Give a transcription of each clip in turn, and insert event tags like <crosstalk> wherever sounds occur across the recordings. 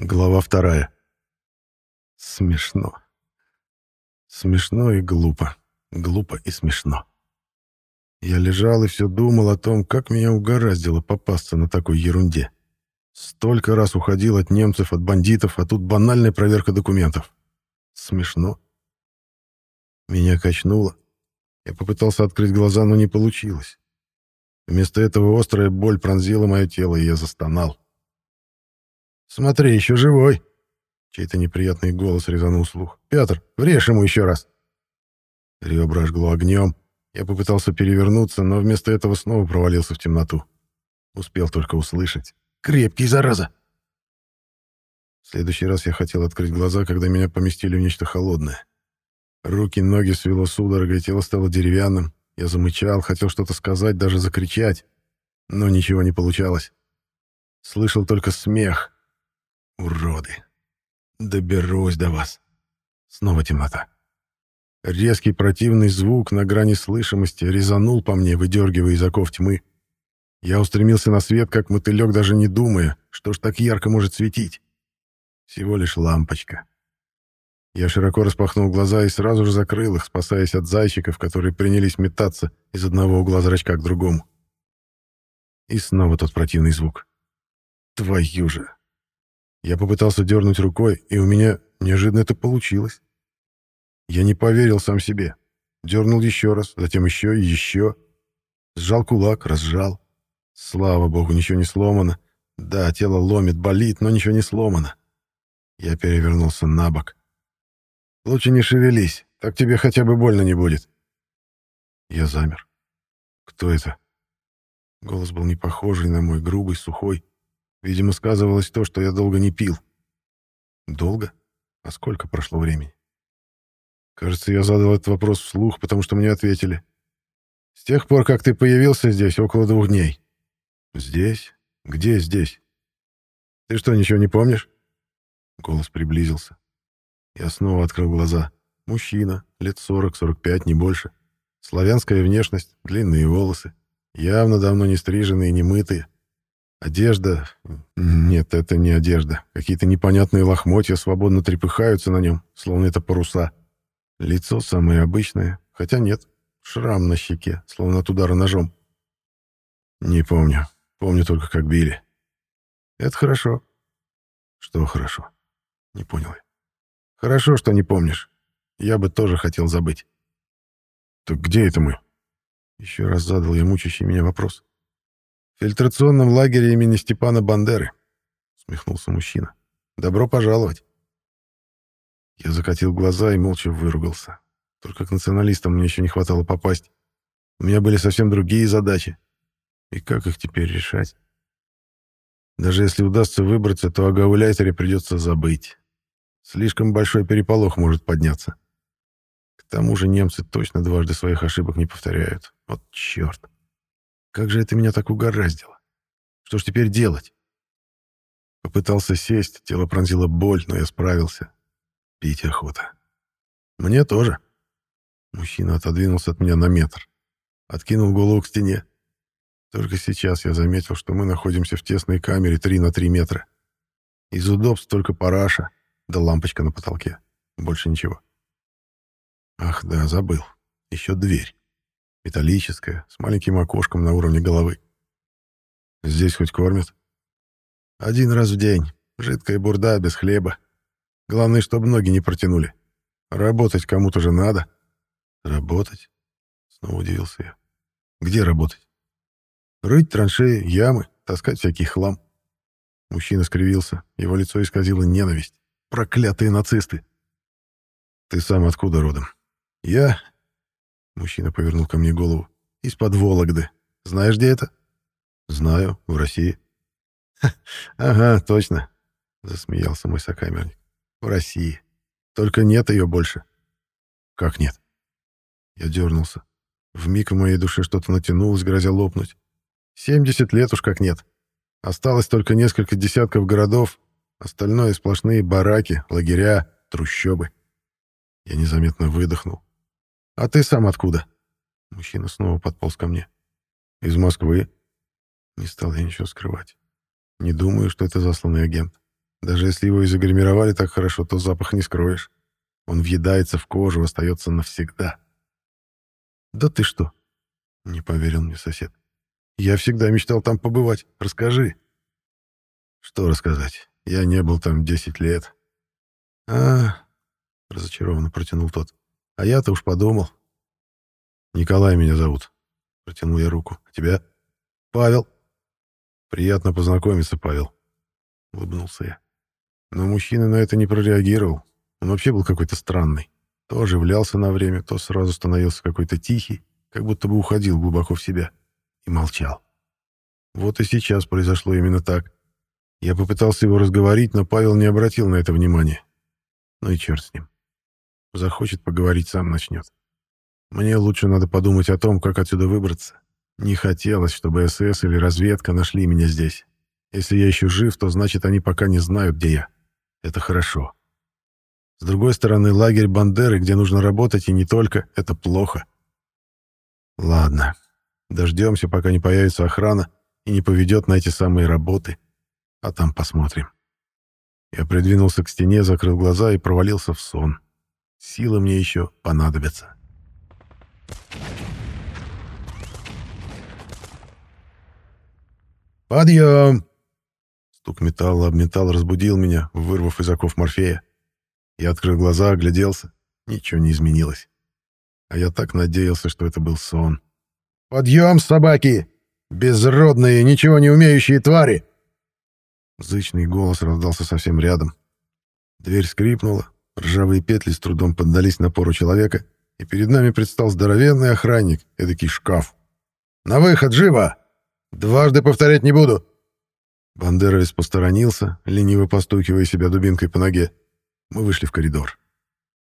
Глава вторая. Смешно. Смешно и глупо. Глупо и смешно. Я лежал и все думал о том, как меня угораздило попасться на такой ерунде. Столько раз уходил от немцев, от бандитов, а тут банальная проверка документов. Смешно. Меня качнуло. Я попытался открыть глаза, но не получилось. Вместо этого острая боль пронзила мое тело, и я застонал. «Смотри, еще живой!» Чей-то неприятный голос резанул слух. «Петр, врежь ему еще раз!» Ребра жгло огнем. Я попытался перевернуться, но вместо этого снова провалился в темноту. Успел только услышать. «Крепкий, зараза!» В следующий раз я хотел открыть глаза, когда меня поместили в нечто холодное. Руки, ноги свело судорогой, тело стало деревянным. Я замычал, хотел что-то сказать, даже закричать, но ничего не получалось. Слышал только смех, Уроды. Доберусь до вас. Снова темнота. Резкий противный звук на грани слышимости резанул по мне, выдергивая из оков тьмы. Я устремился на свет, как мотылек, даже не думая, что ж так ярко может светить. Всего лишь лампочка. Я широко распахнул глаза и сразу же закрыл их, спасаясь от зайчиков, которые принялись метаться из одного угла зрачка к другому. И снова тот противный звук. Твою же! Я попытался дернуть рукой, и у меня неожиданно это получилось. Я не поверил сам себе. Дернул еще раз, затем еще и еще. Сжал кулак, разжал. Слава богу, ничего не сломано. Да, тело ломит, болит, но ничего не сломано. Я перевернулся на бок. «Лучше не шевелись, так тебе хотя бы больно не будет». Я замер. «Кто это?» Голос был не похожий на мой, грубый, сухой. Видимо, сказывалось то, что я долго не пил. Долго? А сколько прошло времени? Кажется, я задал этот вопрос вслух, потому что мне ответили. С тех пор, как ты появился здесь, около двух дней. Здесь? Где здесь? Ты что, ничего не помнишь? Голос приблизился. Я снова открыл глаза. Мужчина, лет 40-45, не больше. Славянская внешность, длинные волосы. Явно давно не стриженные не мытые. Одежда... Нет, это не одежда. Какие-то непонятные лохмотья свободно трепыхаются на нем, словно это паруса. Лицо самое обычное, хотя нет. Шрам на щеке, словно от удара ножом. Не помню. Помню только, как били. Это хорошо. Что хорошо? Не понял я. Хорошо, что не помнишь. Я бы тоже хотел забыть. Так где это мы? Еще раз задал я мучащий меня вопрос. Фильтрационном лагере имени Степана Бандеры, усмехнулся мужчина. Добро пожаловать. Я закатил глаза и молча выругался. Только к националистам мне еще не хватало попасть. У меня были совсем другие задачи. И как их теперь решать? Даже если удастся выбраться, то о гауляйтере придется забыть. Слишком большой переполох может подняться. К тому же немцы точно дважды своих ошибок не повторяют. Вот черт. Как же это меня так угораздило? Что ж теперь делать? Попытался сесть, тело пронзило боль, но я справился. Пить охота. Мне тоже. Мужчина отодвинулся от меня на метр. Откинул голову к стене. Только сейчас я заметил, что мы находимся в тесной камере 3 на 3 метра. Из удобств только параша, да лампочка на потолке. Больше ничего. Ах, да, забыл. Еще дверь. Металлическая, с маленьким окошком на уровне головы. Здесь хоть кормят? Один раз в день. Жидкая бурда, без хлеба. Главное, чтобы ноги не протянули. Работать кому-то же надо. Работать? Снова удивился я. Где работать? Рыть траншеи, ямы, таскать всякий хлам. Мужчина скривился. Его лицо исказило ненависть. Проклятые нацисты! Ты сам откуда родом? Я Мужчина повернул ко мне голову. «Из-под Вологды. Знаешь, где это?» «Знаю. В России». «Ага, точно», — засмеялся мой сокамерник. «В России. Только нет ее больше». «Как нет?» Я дернулся. Вмиг в моей душе что-то натянулось, грозя лопнуть. «Семьдесят лет уж как нет. Осталось только несколько десятков городов, остальное сплошные бараки, лагеря, трущобы». Я незаметно выдохнул. «А ты сам откуда?» Мужчина снова подполз ко мне. «Из Москвы». Не стал я ничего скрывать. Не думаю, что это засланный агент. Даже если его и загримировали так хорошо, то запах не скроешь. Он въедается в кожу, остается навсегда. «Да ты что?» — не поверил мне сосед. «Я всегда мечтал там побывать. Расскажи». «Что рассказать? Я не был там 10 лет». «А, — разочарованно протянул тот. «А я-то уж подумал». «Николай меня зовут», — протянул я руку. «А тебя?» «Павел». «Приятно познакомиться, Павел», — улыбнулся я. Но мужчина на это не прореагировал. Он вообще был какой-то странный. То оживлялся на время, то сразу становился какой-то тихий, как будто бы уходил глубоко в себя. И молчал. Вот и сейчас произошло именно так. Я попытался его разговорить, но Павел не обратил на это внимания. Ну и черт с ним. Захочет поговорить, сам начнет. Мне лучше надо подумать о том, как отсюда выбраться. Не хотелось, чтобы СС или разведка нашли меня здесь. Если я еще жив, то значит, они пока не знают, где я. Это хорошо. С другой стороны, лагерь Бандеры, где нужно работать, и не только, это плохо. Ладно, дождемся, пока не появится охрана и не поведет на эти самые работы, а там посмотрим. Я придвинулся к стене, закрыл глаза и провалился в сон. Силы мне еще понадобятся. «Подъем!» Стук металла об металл разбудил меня, вырвав из оков Морфея. Я открыл глаза, огляделся. Ничего не изменилось. А я так надеялся, что это был сон. «Подъем, собаки! Безродные, ничего не умеющие твари!» Зычный голос раздался совсем рядом. Дверь скрипнула, ржавые петли с трудом поддались напору человека, и перед нами предстал здоровенный охранник, эдакий шкаф. «На выход, живо! Дважды повторять не буду!» Бандеровец посторонился, лениво постукивая себя дубинкой по ноге. Мы вышли в коридор.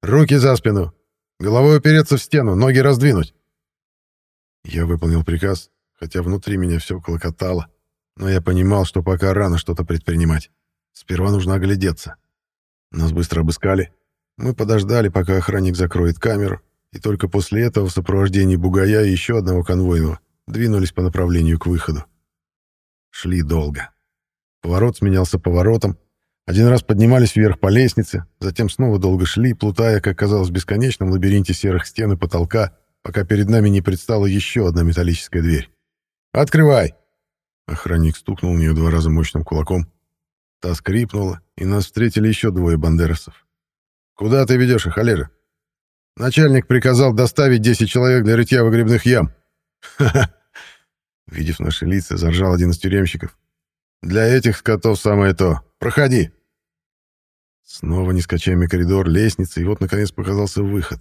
«Руки за спину! Головой упереться в стену, ноги раздвинуть!» Я выполнил приказ, хотя внутри меня все колокотало, но я понимал, что пока рано что-то предпринимать. Сперва нужно оглядеться. Нас быстро обыскали. Мы подождали, пока охранник закроет камеру, и только после этого в сопровождении бугая и еще одного конвойного двинулись по направлению к выходу. Шли долго. Поворот сменялся поворотом. Один раз поднимались вверх по лестнице, затем снова долго шли, плутая, как казалось, в бесконечном лабиринте серых стен и потолка, пока перед нами не предстала еще одна металлическая дверь. «Открывай!» Охранник стукнул в нее два раза мощным кулаком. Та скрипнула, и нас встретили еще двое бандерасов. «Куда ты ведешь их, Олежа?» «Начальник приказал доставить 10 человек для рытья выгребных ям». «Ха-ха!» Видев наши лица, заржал один из тюремщиков. «Для этих скотов самое то. Проходи!» Снова нескачаемый коридор, лестница, и вот, наконец, показался выход.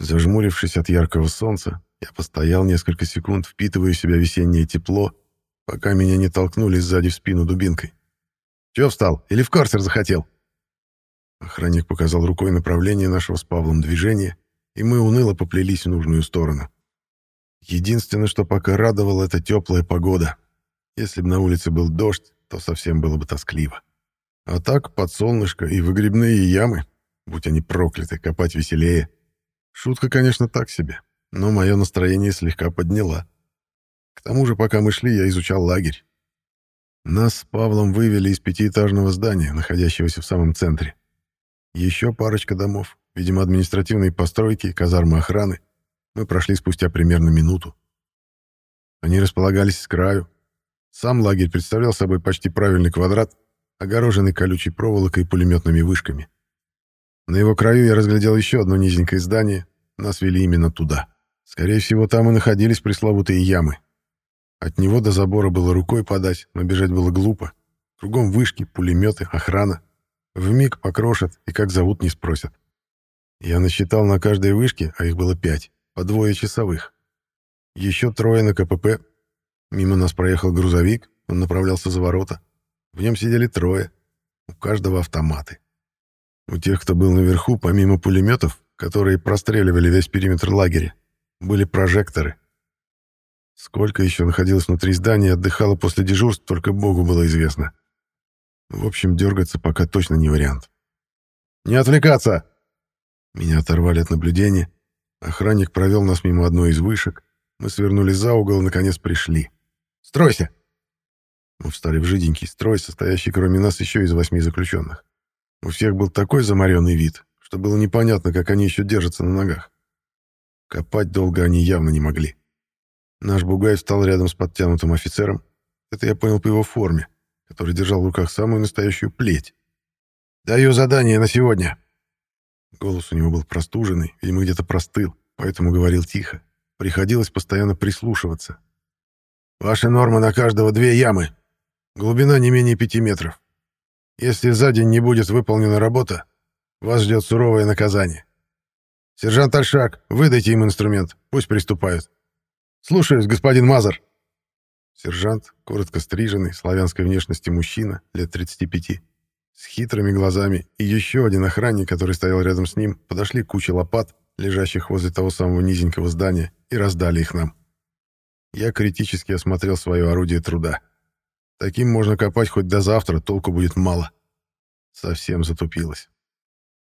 Зажмурившись от яркого солнца, я постоял несколько секунд, впитывая в себя весеннее тепло, пока меня не толкнули сзади в спину дубинкой. «Чё встал? Или в карцер захотел?» Охранник показал рукой направление нашего с Павлом движения, и мы уныло поплелись в нужную сторону. Единственное, что пока радовало, это теплая погода. Если бы на улице был дождь, то совсем было бы тоскливо. А так, под солнышко и выгребные ямы, будь они прокляты, копать веселее. Шутка, конечно, так себе, но мое настроение слегка подняла. К тому же, пока мы шли, я изучал лагерь. Нас с Павлом вывели из пятиэтажного здания, находящегося в самом центре. Еще парочка домов, видимо, административные постройки, казармы охраны. Мы прошли спустя примерно минуту. Они располагались с краю. Сам лагерь представлял собой почти правильный квадрат, огороженный колючей проволокой и пулеметными вышками. На его краю я разглядел еще одно низенькое здание. Нас вели именно туда. Скорее всего, там и находились пресловутые ямы. От него до забора было рукой подать, но бежать было глупо. Кругом вышки, пулеметы, охрана. Вмиг покрошат и как зовут не спросят. Я насчитал на каждой вышке, а их было пять, по двое часовых. Еще трое на КПП. Мимо нас проехал грузовик, он направлялся за ворота. В нем сидели трое, у каждого автоматы. У тех, кто был наверху, помимо пулеметов, которые простреливали весь периметр лагеря, были прожекторы — Сколько еще находилось внутри здания и отдыхало после дежурств, только Богу было известно. В общем, дергаться пока точно не вариант. «Не отвлекаться!» Меня оторвали от наблюдения. Охранник провел нас мимо одной из вышек. Мы свернули за угол и, наконец, пришли. «Стройся!» Мы встали в жиденький строй, состоящий кроме нас еще из восьми заключенных. У всех был такой заморенный вид, что было непонятно, как они еще держатся на ногах. Копать долго они явно не могли. Наш бугай встал рядом с подтянутым офицером. Это я понял по его форме, который держал в руках самую настоящую плеть. «Даю задание на сегодня». Голос у него был простуженный, видимо, где-то простыл, поэтому говорил тихо. Приходилось постоянно прислушиваться. «Ваша норма на каждого две ямы. Глубина не менее пяти метров. Если за день не будет выполнена работа, вас ждет суровое наказание. Сержант Альшак, выдайте им инструмент, пусть приступают. Слушаюсь, господин Мазар». Сержант, коротко стриженный, славянской внешности мужчина, лет 35, с хитрыми глазами, и еще один охранник, который стоял рядом с ним, подошли к куче лопат, лежащих возле того самого низенького здания, и раздали их нам. Я критически осмотрел свое орудие труда. Таким можно копать хоть до завтра, толку будет мало. Совсем затупилось.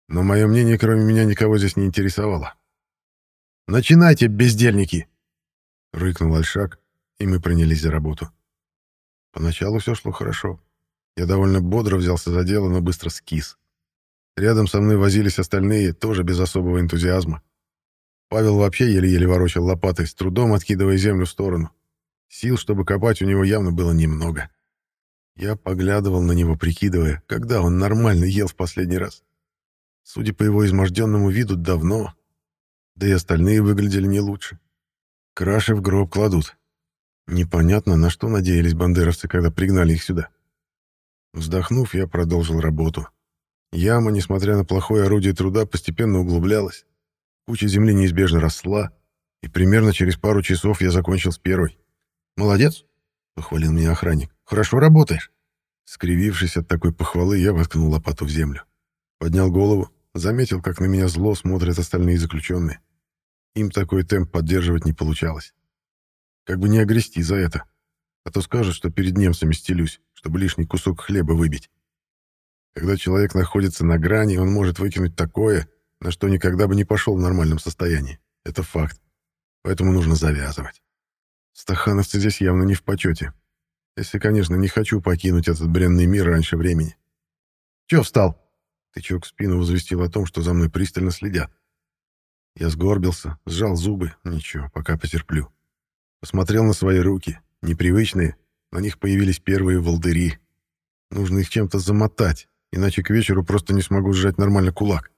Но мое мнение, кроме меня, никого здесь не интересовало. «Начинайте, бездельники!» — рыкнул Альшак, и мы принялись за работу. Поначалу все шло хорошо. Я довольно бодро взялся за дело, но быстро скис. Рядом со мной возились остальные, тоже без особого энтузиазма. Павел вообще еле-еле ворочал лопатой, с трудом откидывая землю в сторону. Сил, чтобы копать, у него явно было немного. Я поглядывал на него, прикидывая, когда он нормально ел в последний раз. Судя по его изможденному виду, давно. Да и остальные выглядели не лучше. Краши в гроб кладут. Непонятно, на что надеялись бандеровцы, когда пригнали их сюда. Вздохнув, я продолжил работу. Яма, несмотря на плохое орудие труда, постепенно углублялась. Куча земли неизбежно росла, и примерно через пару часов я закончил с первой. «Молодец!» — похвалил меня охранник. «Хорошо работаешь!» Скривившись от такой похвалы, я воткнул лопату в землю. Поднял голову, заметил, как на меня зло смотрят остальные заключенные. Им такой темп поддерживать не получалось. Как бы не огрести за это, а то скажут, что перед немцами стелюсь, чтобы лишний кусок хлеба выбить. Когда человек находится на грани, он может выкинуть такое, на что никогда бы не пошел в нормальном состоянии. Это факт. Поэтому нужно завязывать. Стахановцы здесь явно не в почете. Если, конечно, не хочу покинуть этот бренный мир раньше времени. «Чё встал?» Тычок в спину возвестил о том, что за мной пристально следят. Я сгорбился, сжал зубы. Ничего, пока потерплю. Посмотрел на свои руки. Непривычные. На них появились первые волдыри. Нужно их чем-то замотать, иначе к вечеру просто не смогу сжать нормально кулак.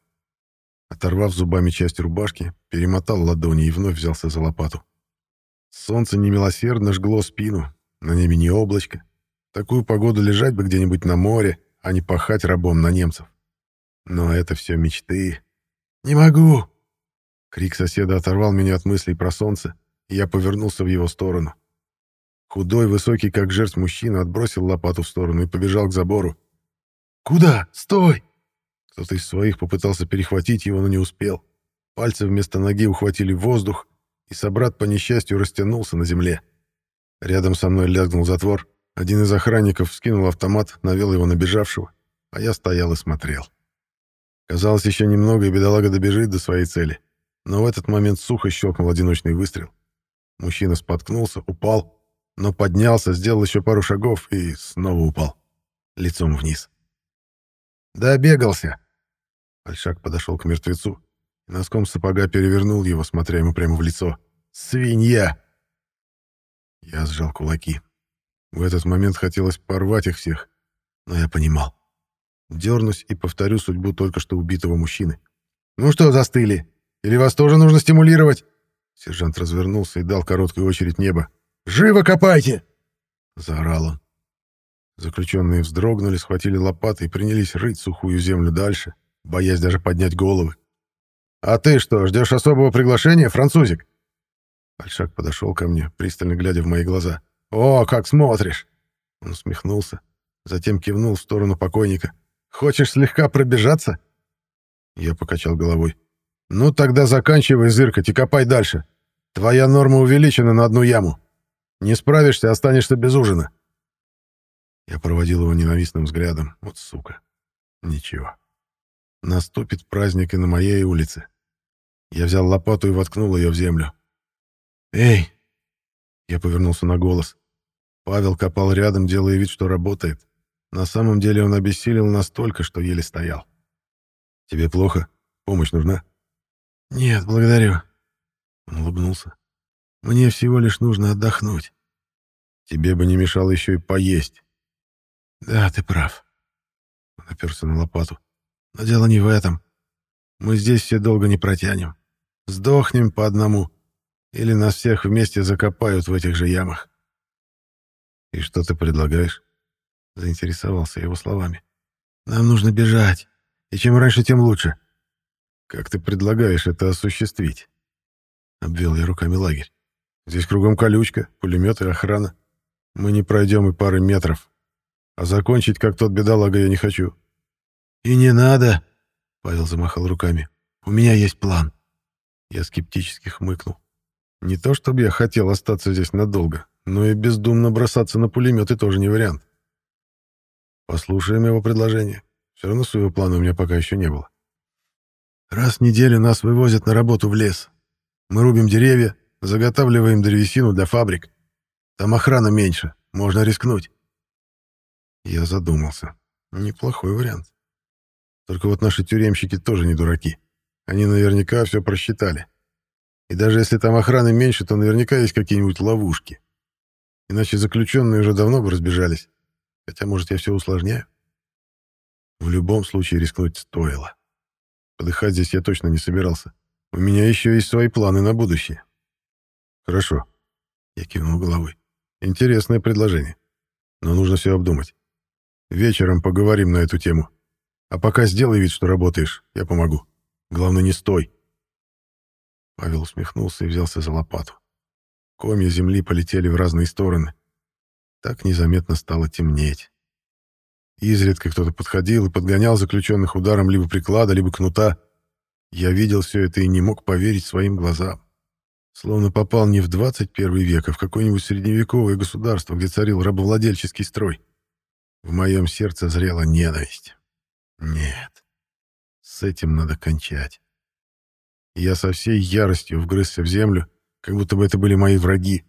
Оторвав зубами часть рубашки, перемотал ладони и вновь взялся за лопату. Солнце немилосердно жгло спину, на небе не облачко. Такую погоду лежать бы где-нибудь на море, а не пахать рабом на немцев. Но это все мечты. «Не могу!» Крик соседа оторвал меня от мыслей про солнце, и я повернулся в его сторону. Худой, высокий, как жертв мужчина, отбросил лопату в сторону и побежал к забору. «Куда? Стой!» Кто-то из своих попытался перехватить его, но не успел. Пальцы вместо ноги ухватили воздух, и собрат по несчастью растянулся на земле. Рядом со мной лязгнул затвор. Один из охранников вскинул автомат, навел его на бежавшего, а я стоял и смотрел. Казалось, еще немного, и бедолага добежит до своей цели. Но в этот момент сухо щелкнул одиночный выстрел. Мужчина споткнулся, упал, но поднялся, сделал еще пару шагов и снова упал. Лицом вниз. «Добегался!» Альшак подошел к мертвецу носком сапога перевернул его, смотря ему прямо в лицо. «Свинья!» Я сжал кулаки. В этот момент хотелось порвать их всех, но я понимал. Дернусь и повторю судьбу только что убитого мужчины. «Ну что, застыли? Или вас тоже нужно стимулировать?» Сержант развернулся и дал короткую очередь неба. «Живо копайте!» — заорал он. Заключенные вздрогнули, схватили лопаты и принялись рыть сухую землю дальше, боясь даже поднять головы. «А ты что, ждешь особого приглашения, французик?» Альшак подошел ко мне, пристально глядя в мои глаза. «О, как смотришь!» Он усмехнулся, затем кивнул в сторону покойника. «Хочешь слегка пробежаться?» Я покачал головой. «Ну тогда заканчивай зыркать и копай дальше. Твоя норма увеличена на одну яму. Не справишься, останешься без ужина». Я проводил его ненавистным взглядом. Вот сука. Ничего. Наступит праздник и на моей улице. Я взял лопату и воткнул ее в землю. «Эй!» Я повернулся на голос. Павел копал рядом, делая вид, что работает. На самом деле он обессилел настолько, что еле стоял. «Тебе плохо? Помощь нужна?» «Нет, благодарю». Он улыбнулся. «Мне всего лишь нужно отдохнуть». «Тебе бы не мешало еще и поесть». «Да, ты прав». Он оперся на лопату. «Но дело не в этом. Мы здесь все долго не протянем. Сдохнем по одному. Или нас всех вместе закопают в этих же ямах». «И что ты предлагаешь?» Заинтересовался его словами. «Нам нужно бежать. И чем раньше, тем лучше». «Как ты предлагаешь это осуществить?» Обвел я руками лагерь. «Здесь кругом колючка, пулемет и охрана. Мы не пройдем и пары метров. А закончить, как тот бедолага, я не хочу». «И не надо!» — Павел замахал руками. «У меня есть план». Я скептически хмыкнул. Не то чтобы я хотел остаться здесь надолго, но и бездумно бросаться на пулеметы тоже не вариант. Послушаем его предложение. Все равно своего плана у меня пока еще не было. Раз в неделю нас вывозят на работу в лес. Мы рубим деревья, заготавливаем древесину для фабрик. Там охрана меньше, можно рискнуть. Я задумался. Неплохой вариант. Только вот наши тюремщики тоже не дураки. Они наверняка все просчитали. И даже если там охраны меньше, то наверняка есть какие-нибудь ловушки. Иначе заключенные уже давно бы разбежались. Хотя, может, я все усложняю? В любом случае рискнуть стоило. Подыхать здесь я точно не собирался. У меня еще есть свои планы на будущее. Хорошо. Я кивнул головой. Интересное предложение. Но нужно все обдумать. Вечером поговорим на эту тему. А пока сделай вид, что работаешь. Я помогу. Главное, не стой. Павел усмехнулся и взялся за лопату. Комья земли полетели в разные стороны. Так незаметно стало темнеть. Изредка кто-то подходил и подгонял заключенных ударом либо приклада, либо кнута. Я видел все это и не мог поверить своим глазам. Словно попал не в 21 век, а в какое-нибудь средневековое государство, где царил рабовладельческий строй. В моем сердце зрела ненависть. Нет, с этим надо кончать. Я со всей яростью вгрызся в землю, как будто бы это были мои враги.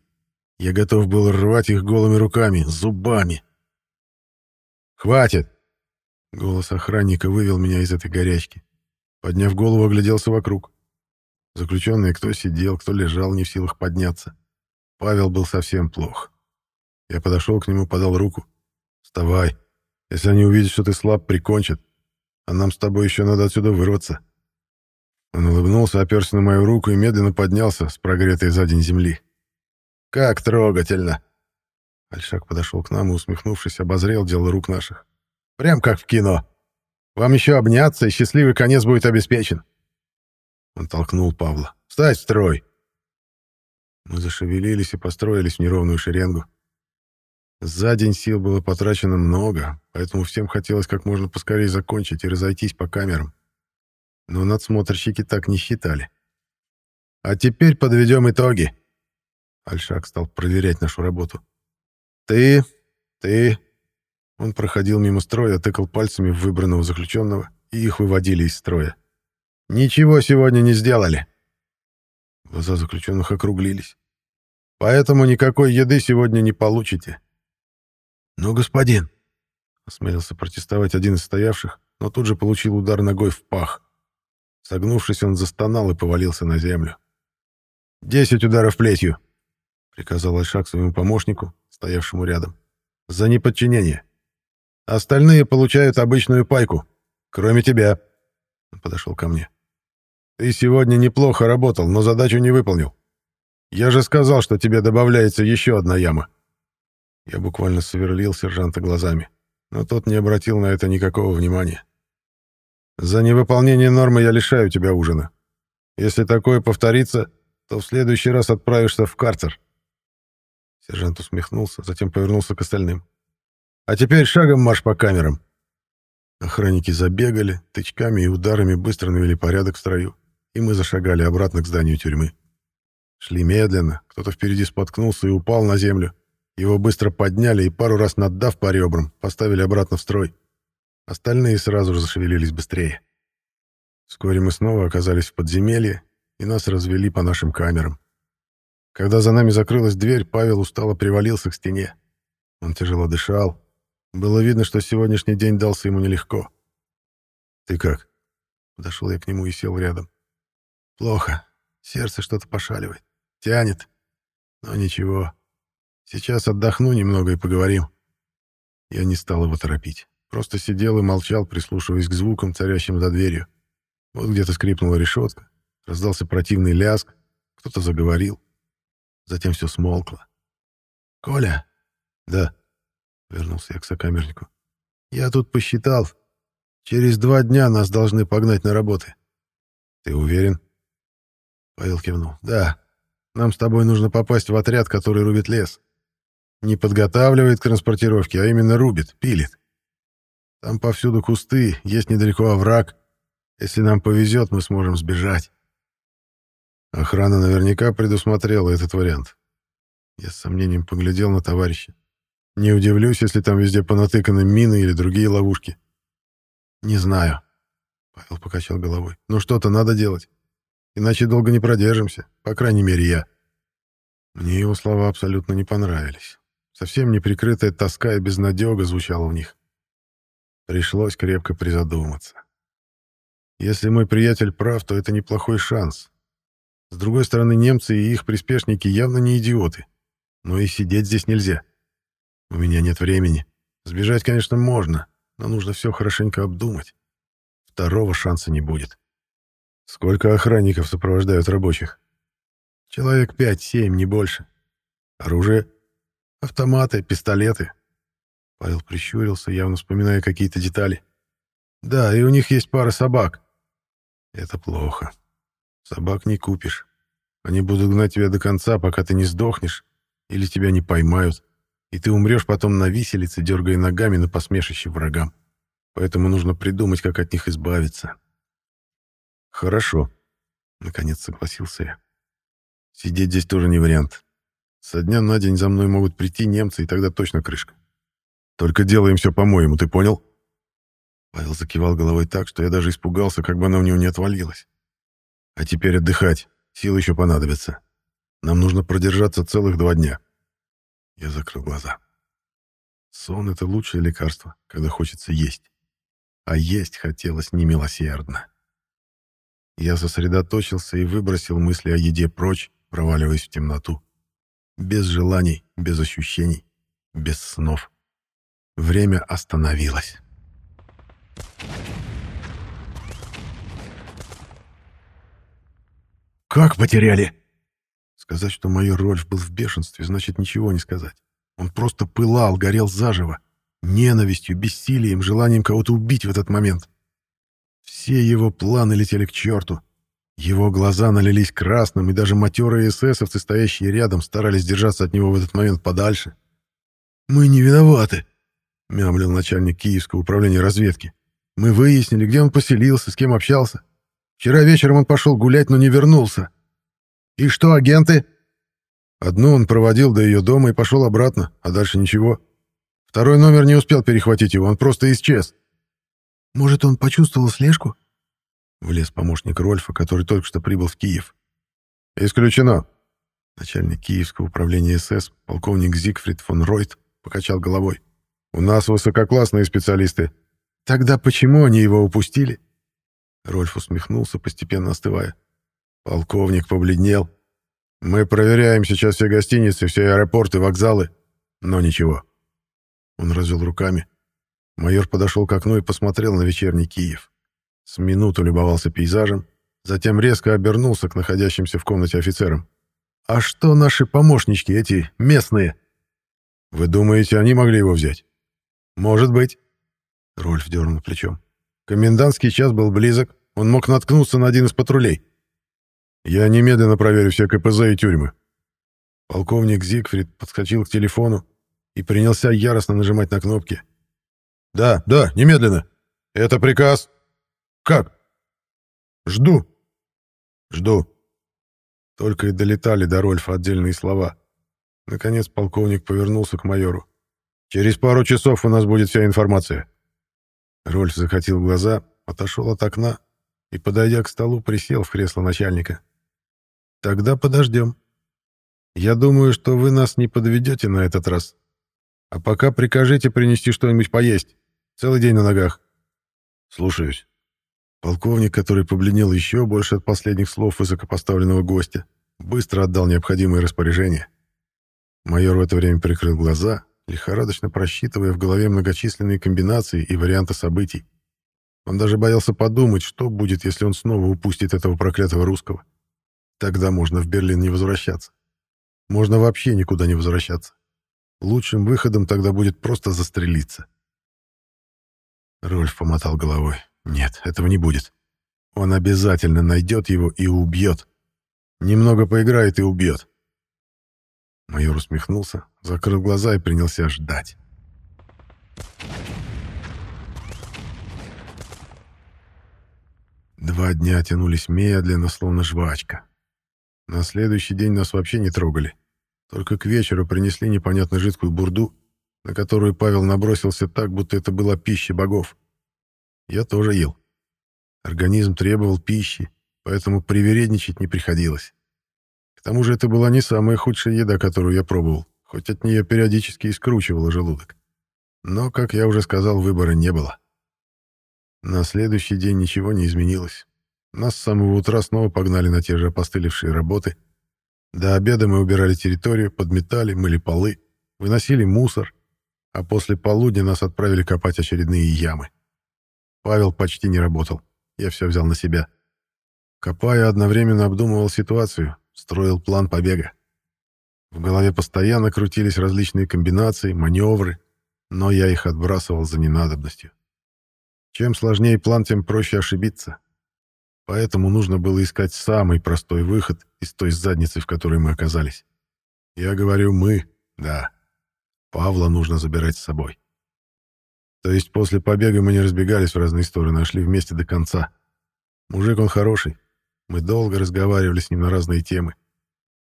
Я готов был рвать их голыми руками, зубами. «Хватит!» Голос охранника вывел меня из этой горячки. Подняв голову, огляделся вокруг. Заключенные кто сидел, кто лежал, не в силах подняться. Павел был совсем плох. Я подошел к нему, подал руку. «Вставай. Если они увидят, что ты слаб, прикончат. А нам с тобой еще надо отсюда вырваться». Он улыбнулся, оперся на мою руку и медленно поднялся с прогретой за день земли. Как трогательно!» Альшак подошел к нам и, усмехнувшись, обозрел дело рук наших. «Прям как в кино. Вам еще обняться, и счастливый конец будет обеспечен». Он толкнул Павла. «Встать в строй!» Мы зашевелились и построились в неровную шеренгу. За день сил было потрачено много, поэтому всем хотелось как можно поскорее закончить и разойтись по камерам. Но надсмотрщики так не считали. «А теперь подведем итоги», Альшак стал проверять нашу работу. «Ты, ты...» Он проходил мимо строя, тыкал пальцами в выбранного заключенного, и их выводили из строя. «Ничего сегодня не сделали!» Глаза заключенных округлились. «Поэтому никакой еды сегодня не получите». «Ну, господин...» — осмелился протестовать один из стоявших, но тут же получил удар ногой в пах. Согнувшись, он застонал и повалился на землю. «Десять ударов плетью!» — приказал Айшак своему помощнику, стоявшему рядом. «За неподчинение. Остальные получают обычную пайку, кроме тебя». Он подошел ко мне. «Ты сегодня неплохо работал, но задачу не выполнил. Я же сказал, что тебе добавляется еще одна яма». Я буквально сверлил сержанта глазами, но тот не обратил на это никакого внимания. «За невыполнение нормы я лишаю тебя ужина. Если такое повторится, то в следующий раз отправишься в карцер». Сержант усмехнулся, затем повернулся к остальным. «А теперь шагом марш по камерам!» Охранники забегали, тычками и ударами быстро навели порядок в строю, и мы зашагали обратно к зданию тюрьмы. Шли медленно, кто-то впереди споткнулся и упал на землю. Его быстро подняли и, пару раз наддав по ребрам, поставили обратно в строй. Остальные сразу же зашевелились быстрее. Вскоре мы снова оказались в подземелье, и нас развели по нашим камерам. Когда за нами закрылась дверь, Павел устало привалился к стене. Он тяжело дышал. Было видно, что сегодняшний день дался ему нелегко. «Ты как?» Подошел я к нему и сел рядом. «Плохо. Сердце что-то пошаливает. Тянет. Но ничего. Сейчас отдохну немного и поговорим». Я не стал его торопить. Просто сидел и молчал, прислушиваясь к звукам, царящим за дверью. Вот где-то скрипнула решетка, раздался противный ляск, кто-то заговорил. Затем все смолкло. «Коля?» «Да», — вернулся я к сокамернику. «Я тут посчитал. Через два дня нас должны погнать на работы». «Ты уверен?» Павел кивнул. «Да. Нам с тобой нужно попасть в отряд, который рубит лес. Не подготавливает к транспортировке, а именно рубит, пилит. Там повсюду кусты, есть недалеко овраг. Если нам повезет, мы сможем сбежать. Охрана наверняка предусмотрела этот вариант. Я с сомнением поглядел на товарища. Не удивлюсь, если там везде понатыканы мины или другие ловушки. Не знаю. Павел покачал головой. Но что-то надо делать. Иначе долго не продержимся. По крайней мере, я. Мне его слова абсолютно не понравились. Совсем неприкрытая тоска и безнадега звучала в них. Пришлось крепко призадуматься. Если мой приятель прав, то это неплохой шанс. С другой стороны, немцы и их приспешники явно не идиоты. Но и сидеть здесь нельзя. У меня нет времени. Сбежать, конечно, можно, но нужно все хорошенько обдумать. Второго шанса не будет. Сколько охранников сопровождают рабочих? Человек пять-семь, не больше. Оружие? Автоматы, пистолеты. Павел прищурился, явно вспоминая какие-то детали. Да, и у них есть пара собак. Это плохо. Собак не купишь. Они будут гнать тебя до конца, пока ты не сдохнешь, или тебя не поймают, и ты умрешь потом на виселице, дергая ногами на посмешище врагам. Поэтому нужно придумать, как от них избавиться. Хорошо, наконец согласился я. Сидеть здесь тоже не вариант. Со дня на день за мной могут прийти немцы, и тогда точно крышка. Только делаем все по-моему, ты понял? Павел закивал головой так, что я даже испугался, как бы она у него не отвалилась. А теперь отдыхать. Сил еще понадобится. Нам нужно продержаться целых два дня. Я закрыл глаза. Сон — это лучшее лекарство, когда хочется есть. А есть хотелось немилосердно. Я сосредоточился и выбросил мысли о еде прочь, проваливаясь в темноту. Без желаний, без ощущений, без снов. Время остановилось. «Как потеряли?» Сказать, что майор Рольф был в бешенстве, значит ничего не сказать. Он просто пылал, горел заживо. Ненавистью, бессилием, желанием кого-то убить в этот момент. Все его планы летели к черту. Его глаза налились красным, и даже матерые эсэсовцы, стоящие рядом, старались держаться от него в этот момент подальше. «Мы не виноваты», — мямлил начальник Киевского управления разведки. «Мы выяснили, где он поселился, с кем общался. Вчера вечером он пошел гулять, но не вернулся. И что, агенты? Одну он проводил до ее дома и пошел обратно, а дальше ничего. Второй номер не успел перехватить его, он просто исчез. Может, он почувствовал слежку? Влез помощник Рольфа, который только что прибыл в Киев. Исключено. Начальник Киевского управления СС, полковник Зигфрид фон Ройт, покачал головой. У нас высококлассные специалисты. Тогда почему они его упустили? Рольф усмехнулся, постепенно остывая. Полковник побледнел. Мы проверяем сейчас все гостиницы, все аэропорты, вокзалы. Но ничего. Он развел руками. Майор подошел к окну и посмотрел на вечерний Киев. С минуту любовался пейзажем, затем резко обернулся к находящимся в комнате офицерам. «А что наши помощнички, эти местные?» «Вы думаете, они могли его взять?» «Может быть». Рольф дернул плечом. Комендантский час был близок, он мог наткнуться на один из патрулей. Я немедленно проверю все КПЗ и тюрьмы. Полковник Зигфрид подскочил к телефону и принялся яростно нажимать на кнопки. «Да, да, немедленно. Это приказ. Как? Жду. Жду». Только и долетали до Рольфа отдельные слова. Наконец полковник повернулся к майору. «Через пару часов у нас будет вся информация. Рольф захотел глаза, отошел от окна и, подойдя к столу, присел в кресло начальника. «Тогда подождем. Я думаю, что вы нас не подведете на этот раз. А пока прикажите принести что-нибудь поесть. Целый день на ногах. Слушаюсь. Полковник, который побледнел еще больше от последних слов высокопоставленного гостя, быстро отдал необходимые распоряжения. Майор в это время прикрыл глаза, лихорадочно просчитывая в голове многочисленные комбинации и варианты событий. Он даже боялся подумать, что будет, если он снова упустит этого проклятого русского. Тогда можно в Берлин не возвращаться. Можно вообще никуда не возвращаться. Лучшим выходом тогда будет просто застрелиться. Рольф помотал головой. Нет, этого не будет. Он обязательно найдет его и убьет. Немного поиграет и убьет. Майор усмехнулся, закрыл глаза и принялся ждать. Два дня тянулись медленно, словно жвачка. На следующий день нас вообще не трогали. Только к вечеру принесли непонятно жидкую бурду, на которую Павел набросился так, будто это была пища богов. Я тоже ел. Организм требовал пищи, поэтому привередничать не приходилось. К тому же это была не самая худшая еда, которую я пробовал, хоть от нее периодически и скручивало желудок. Но, как я уже сказал, выбора не было. На следующий день ничего не изменилось. Нас с самого утра снова погнали на те же опостылевшие работы — до обеда мы убирали территорию, подметали, мыли полы, выносили мусор, а после полудня нас отправили копать очередные ямы. Павел почти не работал, я все взял на себя. Копая, одновременно обдумывал ситуацию, строил план побега. В голове постоянно крутились различные комбинации, маневры, но я их отбрасывал за ненадобностью. Чем сложнее план, тем проще ошибиться. Поэтому нужно было искать самый простой выход из той задницы, в которой мы оказались. Я говорю «мы», да. Павла нужно забирать с собой. То есть после побега мы не разбегались в разные стороны, а шли вместе до конца. Мужик он хороший. Мы долго разговаривали с ним на разные темы.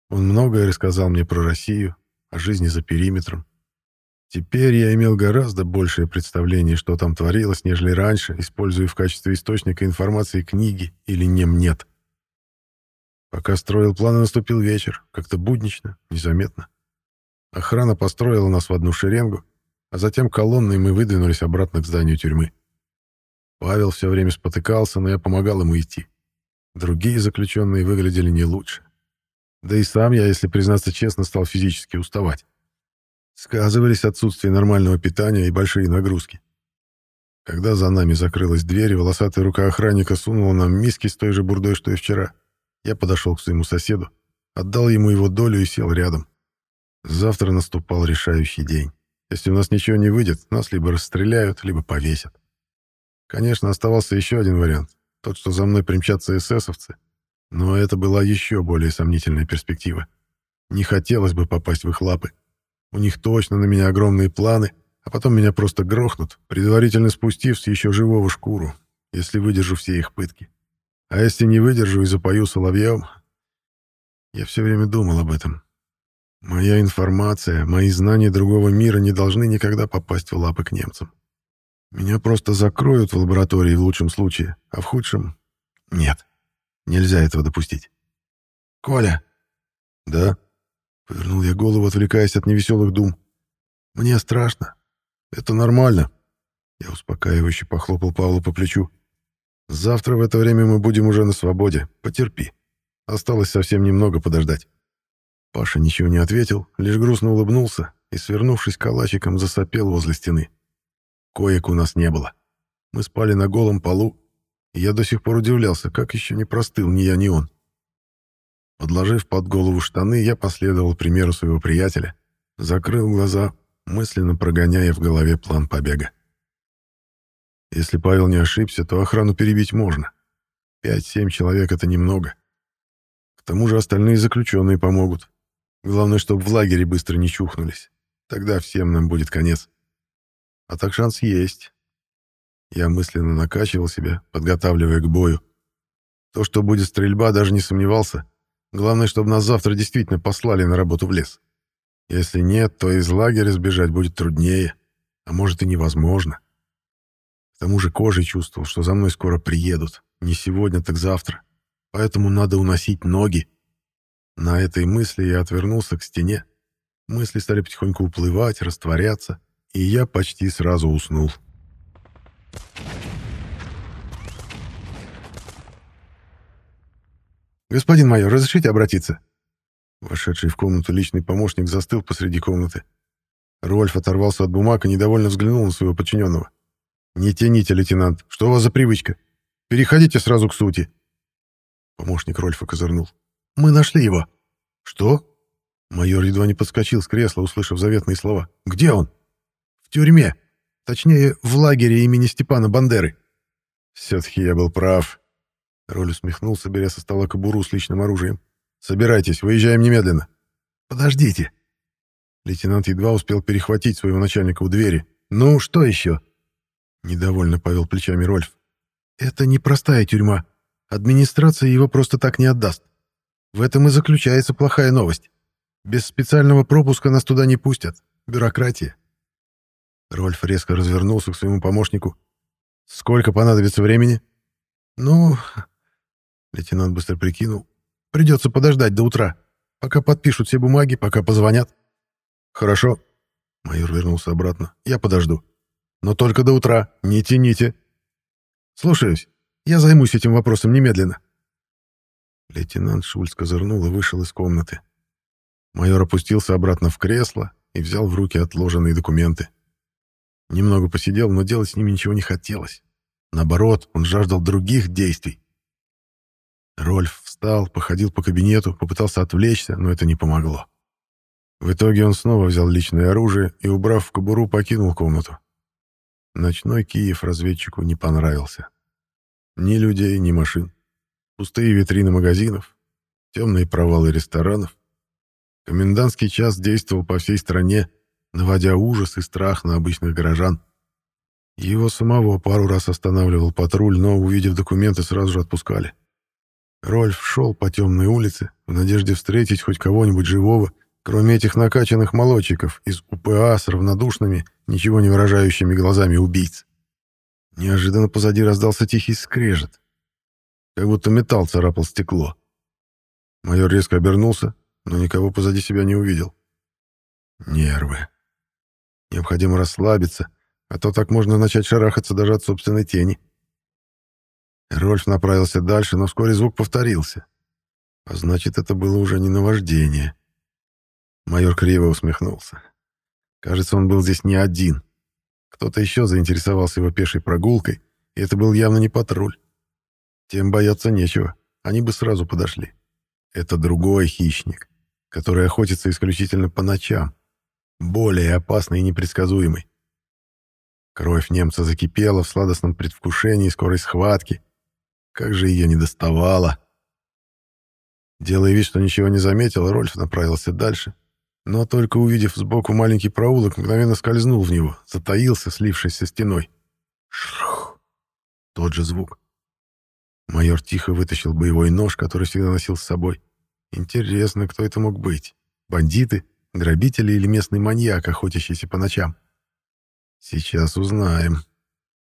Он многое рассказал мне про Россию, о жизни за периметром, Теперь я имел гораздо большее представление, что там творилось, нежели раньше, используя в качестве источника информации книги или нем-нет. Пока строил планы, наступил вечер, как-то буднично, незаметно. Охрана построила нас в одну шеренгу, а затем колонной мы выдвинулись обратно к зданию тюрьмы. Павел все время спотыкался, но я помогал ему идти. Другие заключенные выглядели не лучше. Да и сам я, если признаться честно, стал физически уставать. Сказывались отсутствие нормального питания и большие нагрузки. Когда за нами закрылась дверь, волосатая рука охранника сунула нам миски с той же бурдой, что и вчера. Я подошел к своему соседу, отдал ему его долю и сел рядом. Завтра наступал решающий день. Если у нас ничего не выйдет, нас либо расстреляют, либо повесят. Конечно, оставался еще один вариант. Тот, что за мной примчатся эсэсовцы. Но это была еще более сомнительная перспектива. Не хотелось бы попасть в их лапы. У них точно на меня огромные планы, а потом меня просто грохнут, предварительно спустив с еще живого шкуру, если выдержу все их пытки. А если не выдержу и запою соловьем... Я все время думал об этом. Моя информация, мои знания другого мира не должны никогда попасть в лапы к немцам. Меня просто закроют в лаборатории в лучшем случае, а в худшем — нет. Нельзя этого допустить. «Коля!» «Да?» Повернул я голову, отвлекаясь от невеселых дум. «Мне страшно. Это нормально». Я успокаивающе похлопал Павла по плечу. «Завтра в это время мы будем уже на свободе. Потерпи. Осталось совсем немного подождать». Паша ничего не ответил, лишь грустно улыбнулся и, свернувшись калачиком, засопел возле стены. Коек у нас не было. Мы спали на голом полу, и я до сих пор удивлялся, как еще не простыл ни я, ни он. Подложив под голову штаны, я последовал примеру своего приятеля, закрыл глаза, мысленно прогоняя в голове план побега. Если Павел не ошибся, то охрану перебить можно. Пять-семь человек — это немного. К тому же остальные заключенные помогут. Главное, чтобы в лагере быстро не чухнулись. Тогда всем нам будет конец. А так шанс есть. Я мысленно накачивал себя, подготавливая к бою. То, что будет стрельба, даже не сомневался. Главное, чтобы нас завтра действительно послали на работу в лес. Если нет, то из лагеря сбежать будет труднее, а может и невозможно. К тому же кожей чувствовал, что за мной скоро приедут. Не сегодня, так завтра. Поэтому надо уносить ноги. На этой мысли я отвернулся к стене. мысли стали потихоньку уплывать, растворяться, и я почти сразу уснул. «Господин майор, разрешите обратиться?» Вошедший в комнату личный помощник застыл посреди комнаты. Рольф оторвался от бумаг и недовольно взглянул на своего подчиненного. «Не тяните, лейтенант. Что у вас за привычка? Переходите сразу к сути». Помощник Рольфа козырнул. «Мы нашли его». «Что?» Майор едва не подскочил с кресла, услышав заветные слова. «Где он?» «В тюрьме. Точнее, в лагере имени Степана Бандеры». «Все-таки я был прав». Роль усмехнулся, беря со стола кобуру с личным оружием. «Собирайтесь, выезжаем немедленно». «Подождите». Лейтенант едва успел перехватить своего начальника у двери. «Ну, что еще?» Недовольно повел плечами Рольф. «Это непростая тюрьма. Администрация его просто так не отдаст. В этом и заключается плохая новость. Без специального пропуска нас туда не пустят. Бюрократия». Рольф резко развернулся к своему помощнику. «Сколько понадобится времени?» «Ну...» <laughs> Лейтенант быстро прикинул. «Придется подождать до утра, пока подпишут все бумаги, пока позвонят». «Хорошо». Майор вернулся обратно. «Я подожду. Но только до утра. Не тяните». «Слушаюсь. Я займусь этим вопросом немедленно». Лейтенант Шульц козырнул и вышел из комнаты. Майор опустился обратно в кресло и взял в руки отложенные документы. Немного посидел, но делать с ними ничего не хотелось. Наоборот, он жаждал других действий. Рольф встал, походил по кабинету, попытался отвлечься, но это не помогло. В итоге он снова взял личное оружие и, убрав в кобуру, покинул комнату. Ночной Киев разведчику не понравился. Ни людей, ни машин. Пустые витрины магазинов, темные провалы ресторанов. Комендантский час действовал по всей стране, наводя ужас и страх на обычных горожан. Его самого пару раз останавливал патруль, но, увидев документы, сразу же отпускали. Рольф шел по темной улице в надежде встретить хоть кого-нибудь живого, кроме этих накачанных молодчиков из УПА с равнодушными, ничего не выражающими глазами убийц. Неожиданно позади раздался тихий скрежет, как будто металл царапал стекло. Майор резко обернулся, но никого позади себя не увидел. Нервы. Необходимо расслабиться, а то так можно начать шарахаться даже от собственной тени. Рольф направился дальше, но вскоре звук повторился. А значит, это было уже не наваждение. Майор криво усмехнулся. Кажется, он был здесь не один. Кто-то еще заинтересовался его пешей прогулкой, и это был явно не патруль. Тем бояться нечего, они бы сразу подошли. Это другой хищник, который охотится исключительно по ночам, более опасный и непредсказуемый. Кровь немца закипела в сладостном предвкушении скорой схватки. Как же ее не доставало! Делая вид, что ничего не заметил, Рольф направился дальше, но только увидев сбоку маленький проулок, мгновенно скользнул в него, затаился, слившись со стеной. Шрух! Тот же звук. Майор тихо вытащил боевой нож, который всегда носил с собой. Интересно, кто это мог быть? Бандиты? Грабители или местный маньяк, охотящийся по ночам? Сейчас узнаем.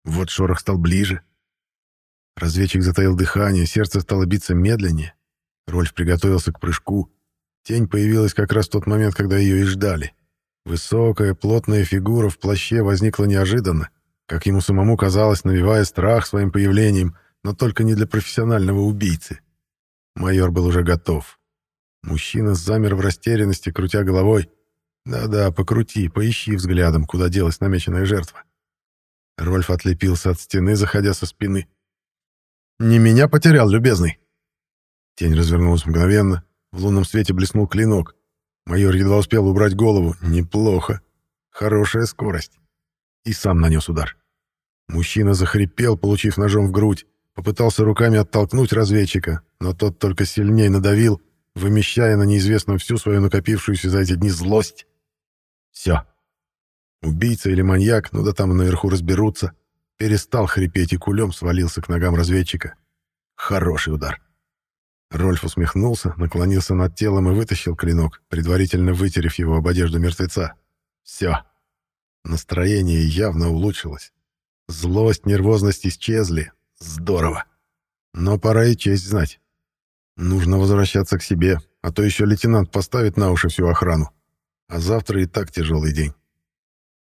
Вот шорох стал ближе. Разведчик затаил дыхание, сердце стало биться медленнее. Рольф приготовился к прыжку. Тень появилась как раз в тот момент, когда ее и ждали. Высокая, плотная фигура в плаще возникла неожиданно, как ему самому казалось, навевая страх своим появлением, но только не для профессионального убийцы. Майор был уже готов. Мужчина замер в растерянности, крутя головой. Да-да, покрути, поищи взглядом, куда делась намеченная жертва. Рольф отлепился от стены, заходя со спины. «Не меня потерял, любезный!» Тень развернулась мгновенно, в лунном свете блеснул клинок. Майор едва успел убрать голову. Неплохо. Хорошая скорость. И сам нанес удар. Мужчина захрипел, получив ножом в грудь. Попытался руками оттолкнуть разведчика, но тот только сильнее надавил, вымещая на неизвестном всю свою накопившуюся за эти дни злость. Все. Убийца или маньяк, ну да там наверху разберутся, перестал хрипеть и кулем свалился к ногам разведчика. Хороший удар. Рольф усмехнулся, наклонился над телом и вытащил клинок, предварительно вытерев его об одежду мертвеца. Все. Настроение явно улучшилось. Злость, нервозность исчезли. Здорово. Но пора и честь знать. Нужно возвращаться к себе, а то еще лейтенант поставит на уши всю охрану. а завтра и так тяжелый день.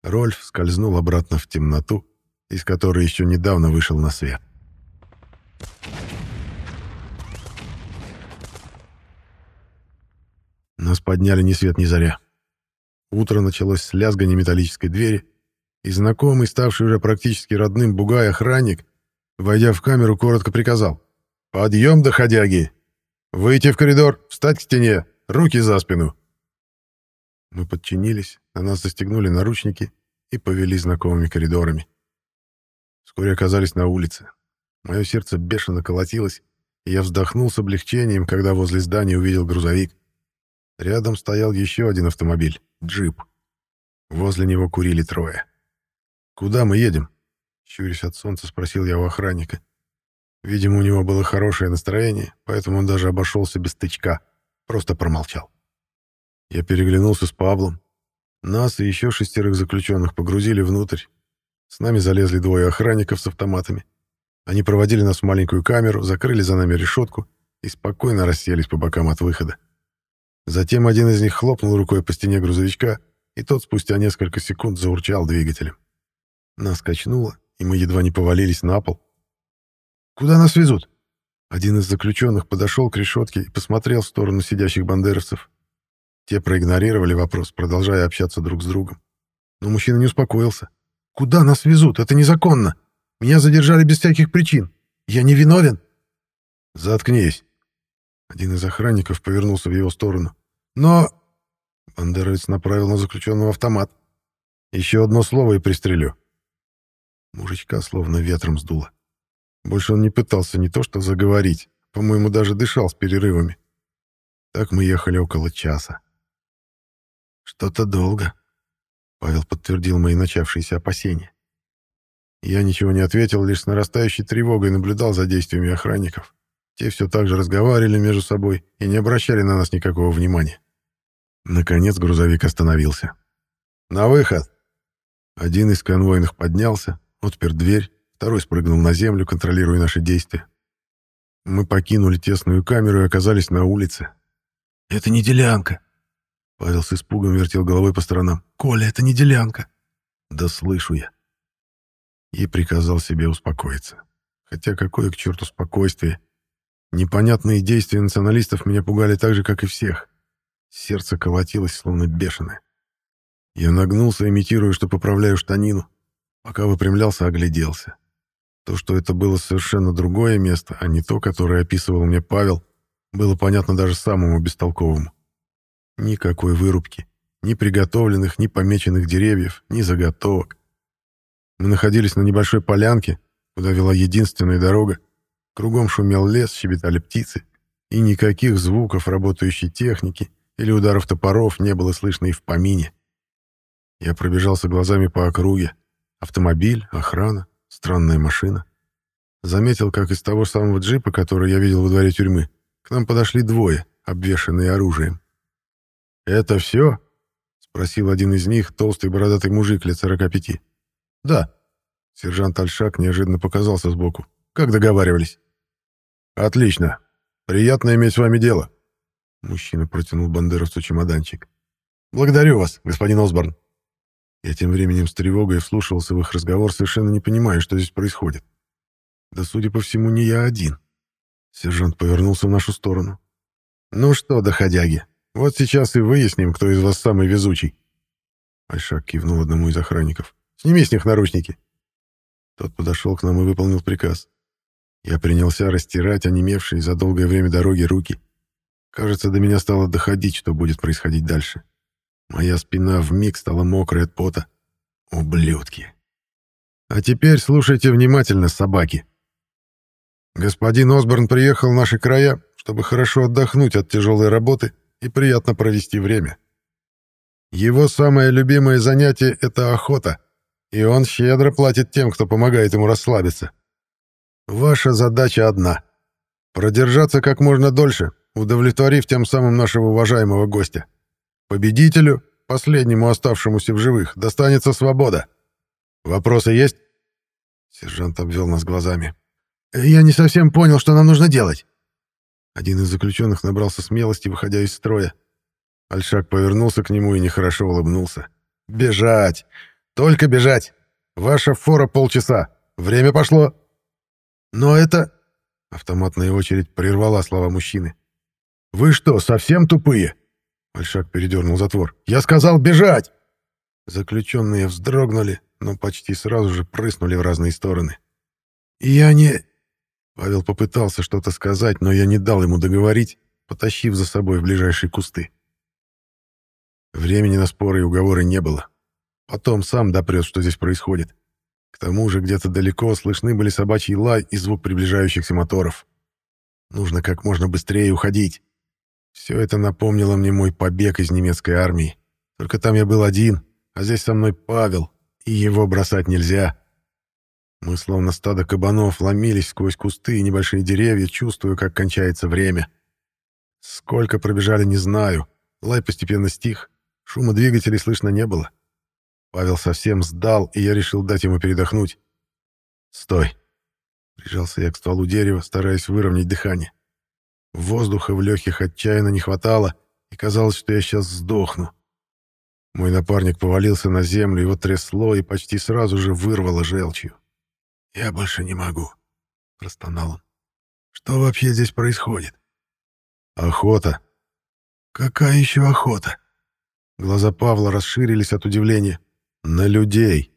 Рольф скользнул обратно в темноту, из которой еще недавно вышел на свет. Нас подняли ни свет ни заря. Утро началось с лязгания металлической двери, и знакомый, ставший уже практически родным бугай-охранник, войдя в камеру, коротко приказал. «Подъем, доходяги! Выйти в коридор, встать к стене, руки за спину!» Мы подчинились, на нас застегнули наручники и повели знакомыми коридорами. Вскоре оказались на улице. Мое сердце бешено колотилось, и я вздохнул с облегчением, когда возле здания увидел грузовик. Рядом стоял еще один автомобиль — джип. Возле него курили трое. «Куда мы едем?» — щурясь от солнца, спросил я у охранника. Видимо, у него было хорошее настроение, поэтому он даже обошелся без тычка, просто промолчал. Я переглянулся с Павлом. Нас и еще шестерых заключенных погрузили внутрь. С нами залезли двое охранников с автоматами. Они проводили нас в маленькую камеру, закрыли за нами решетку и спокойно расселись по бокам от выхода. Затем один из них хлопнул рукой по стене грузовичка, и тот спустя несколько секунд заурчал двигателем. Нас качнуло, и мы едва не повалились на пол. «Куда нас везут?» Один из заключенных подошел к решетке и посмотрел в сторону сидящих бандеровцев. Те проигнорировали вопрос, продолжая общаться друг с другом. Но мужчина не успокоился. «Куда нас везут? Это незаконно! Меня задержали без всяких причин! Я не виновен!» «Заткнись!» Один из охранников повернулся в его сторону. «Но...» Бандеровец направил на заключенного автомат. «Еще одно слово и пристрелю». Мужичка словно ветром сдуло. Больше он не пытался не то что заговорить, по-моему, даже дышал с перерывами. Так мы ехали около часа. «Что-то долго», — Павел подтвердил мои начавшиеся опасения. Я ничего не ответил, лишь с нарастающей тревогой наблюдал за действиями охранников. Те все так же разговаривали между собой и не обращали на нас никакого внимания. Наконец грузовик остановился. «На выход!» Один из конвойных поднялся, отпер дверь, второй спрыгнул на землю, контролируя наши действия. Мы покинули тесную камеру и оказались на улице. «Это не делянка!» Павел с испугом вертел головой по сторонам. «Коля, это не делянка!» «Да слышу я!» И приказал себе успокоиться. Хотя какое к черту спокойствие! Непонятные действия националистов меня пугали так же, как и всех. Сердце колотилось, словно бешеное. Я нагнулся, имитируя, что поправляю штанину. Пока выпрямлялся, огляделся. То, что это было совершенно другое место, а не то, которое описывал мне Павел, было понятно даже самому бестолковому. Никакой вырубки, ни приготовленных, ни помеченных деревьев, ни заготовок. Мы находились на небольшой полянке, куда вела единственная дорога, Кругом шумел лес, щебетали птицы, и никаких звуков работающей техники или ударов топоров не было слышно и в помине. Я пробежался глазами по округе. Автомобиль, охрана, странная машина. Заметил, как из того самого джипа, который я видел во дворе тюрьмы, к нам подошли двое, обвешанные оружием. «Это все?» — спросил один из них, толстый бородатый мужик лет сорока пяти. «Да». Сержант Альшак неожиданно показался сбоку. «Как договаривались?» «Отлично. Приятно иметь с вами дело». Мужчина протянул бандеровцу чемоданчик. «Благодарю вас, господин Осборн». Я тем временем с тревогой вслушивался в их разговор, совершенно не понимая, что здесь происходит. Да, судя по всему, не я один. Сержант повернулся в нашу сторону. «Ну что, доходяги, вот сейчас и выясним, кто из вас самый везучий». Альшак кивнул одному из охранников. «Сними с них наручники». Тот подошел к нам и выполнил приказ. Я принялся растирать онемевшие за долгое время дороги руки. Кажется, до меня стало доходить, что будет происходить дальше. Моя спина вмиг стала мокрой от пота. Ублюдки. А теперь слушайте внимательно, собаки. Господин Осборн приехал в наши края, чтобы хорошо отдохнуть от тяжелой работы и приятно провести время. Его самое любимое занятие — это охота, и он щедро платит тем, кто помогает ему расслабиться. Ваша задача одна — продержаться как можно дольше, удовлетворив тем самым нашего уважаемого гостя. Победителю, последнему оставшемуся в живых, достанется свобода. Вопросы есть?» Сержант обвел нас глазами. «Я не совсем понял, что нам нужно делать». Один из заключенных набрался смелости, выходя из строя. Альшак повернулся к нему и нехорошо улыбнулся. «Бежать! Только бежать! Ваша фора полчаса! Время пошло!» «Но это...» Автоматная очередь прервала слова мужчины. «Вы что, совсем тупые?» Альшак передернул затвор. «Я сказал бежать!» Заключенные вздрогнули, но почти сразу же прыснули в разные стороны. «Я не...» Павел попытался что-то сказать, но я не дал ему договорить, потащив за собой в ближайшие кусты. Времени на споры и уговоры не было. Потом сам допрет, что здесь происходит. К тому же где-то далеко слышны были собачий лай и звук приближающихся моторов. Нужно как можно быстрее уходить. Все это напомнило мне мой побег из немецкой армии. Только там я был один, а здесь со мной Павел, и его бросать нельзя. Мы, словно стадо кабанов, ломились сквозь кусты и небольшие деревья, чувствуя, как кончается время. Сколько пробежали, не знаю. Лай постепенно стих, шума двигателей слышно не было. Павел совсем сдал, и я решил дать ему передохнуть. «Стой!» Прижался я к стволу дерева, стараясь выровнять дыхание. Воздуха в легких отчаянно не хватало, и казалось, что я сейчас сдохну. Мой напарник повалился на землю, его трясло и почти сразу же вырвало желчью. «Я больше не могу», — простонал он. «Что вообще здесь происходит?» «Охота». «Какая еще охота?» Глаза Павла расширились от удивления. «На людей!»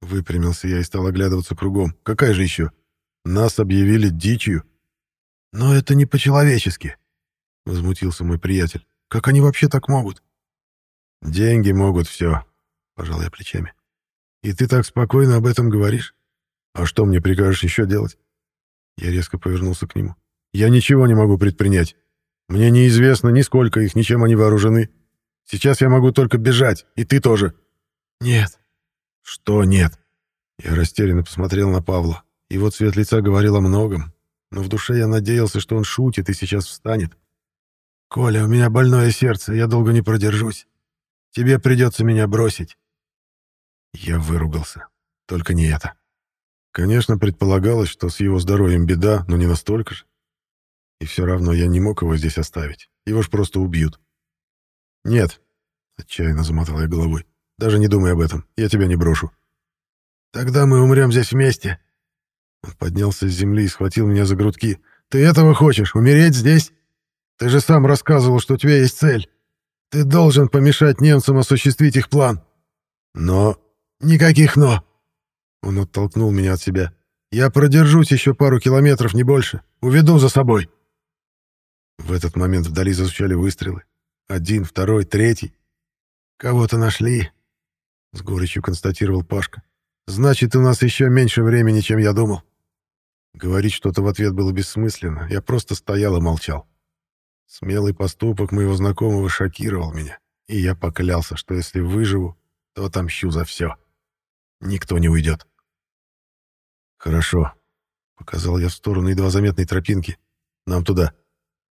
Выпрямился я и стал оглядываться кругом. «Какая же еще? Нас объявили дичью!» «Но это не по-человечески!» Возмутился мой приятель. «Как они вообще так могут?» «Деньги могут все», — пожал я плечами. «И ты так спокойно об этом говоришь? А что мне прикажешь еще делать?» Я резко повернулся к нему. «Я ничего не могу предпринять. Мне неизвестно ни сколько их, ни чем они вооружены. Сейчас я могу только бежать, и ты тоже. «Нет». «Что нет?» Я растерянно посмотрел на Павла. Его цвет лица говорил о многом, но в душе я надеялся, что он шутит и сейчас встанет. «Коля, у меня больное сердце, я долго не продержусь. Тебе придется меня бросить». Я выругался. Только не это. Конечно, предполагалось, что с его здоровьем беда, но не настолько же. И все равно я не мог его здесь оставить. Его ж просто убьют. «Нет», — отчаянно замотал я головой. Даже не думай об этом. Я тебя не брошу. Тогда мы умрем здесь вместе. Поднялся с земли и схватил меня за грудки. Ты этого хочешь? Умереть здесь? Ты же сам рассказывал, что у тебя есть цель. Ты должен помешать немцам осуществить их план. Но... Никаких «но». Он оттолкнул меня от себя. Я продержусь еще пару километров, не больше. Уведу за собой. В этот момент вдали зазвучали выстрелы. Один, второй, третий. Кого-то нашли. — с горечью констатировал Пашка. «Значит, у нас еще меньше времени, чем я думал». Говорить что-то в ответ было бессмысленно, я просто стоял и молчал. Смелый поступок моего знакомого шокировал меня, и я поклялся, что если выживу, то отомщу за все. Никто не уйдет. «Хорошо», — показал я в сторону едва заметной тропинки. «Нам туда.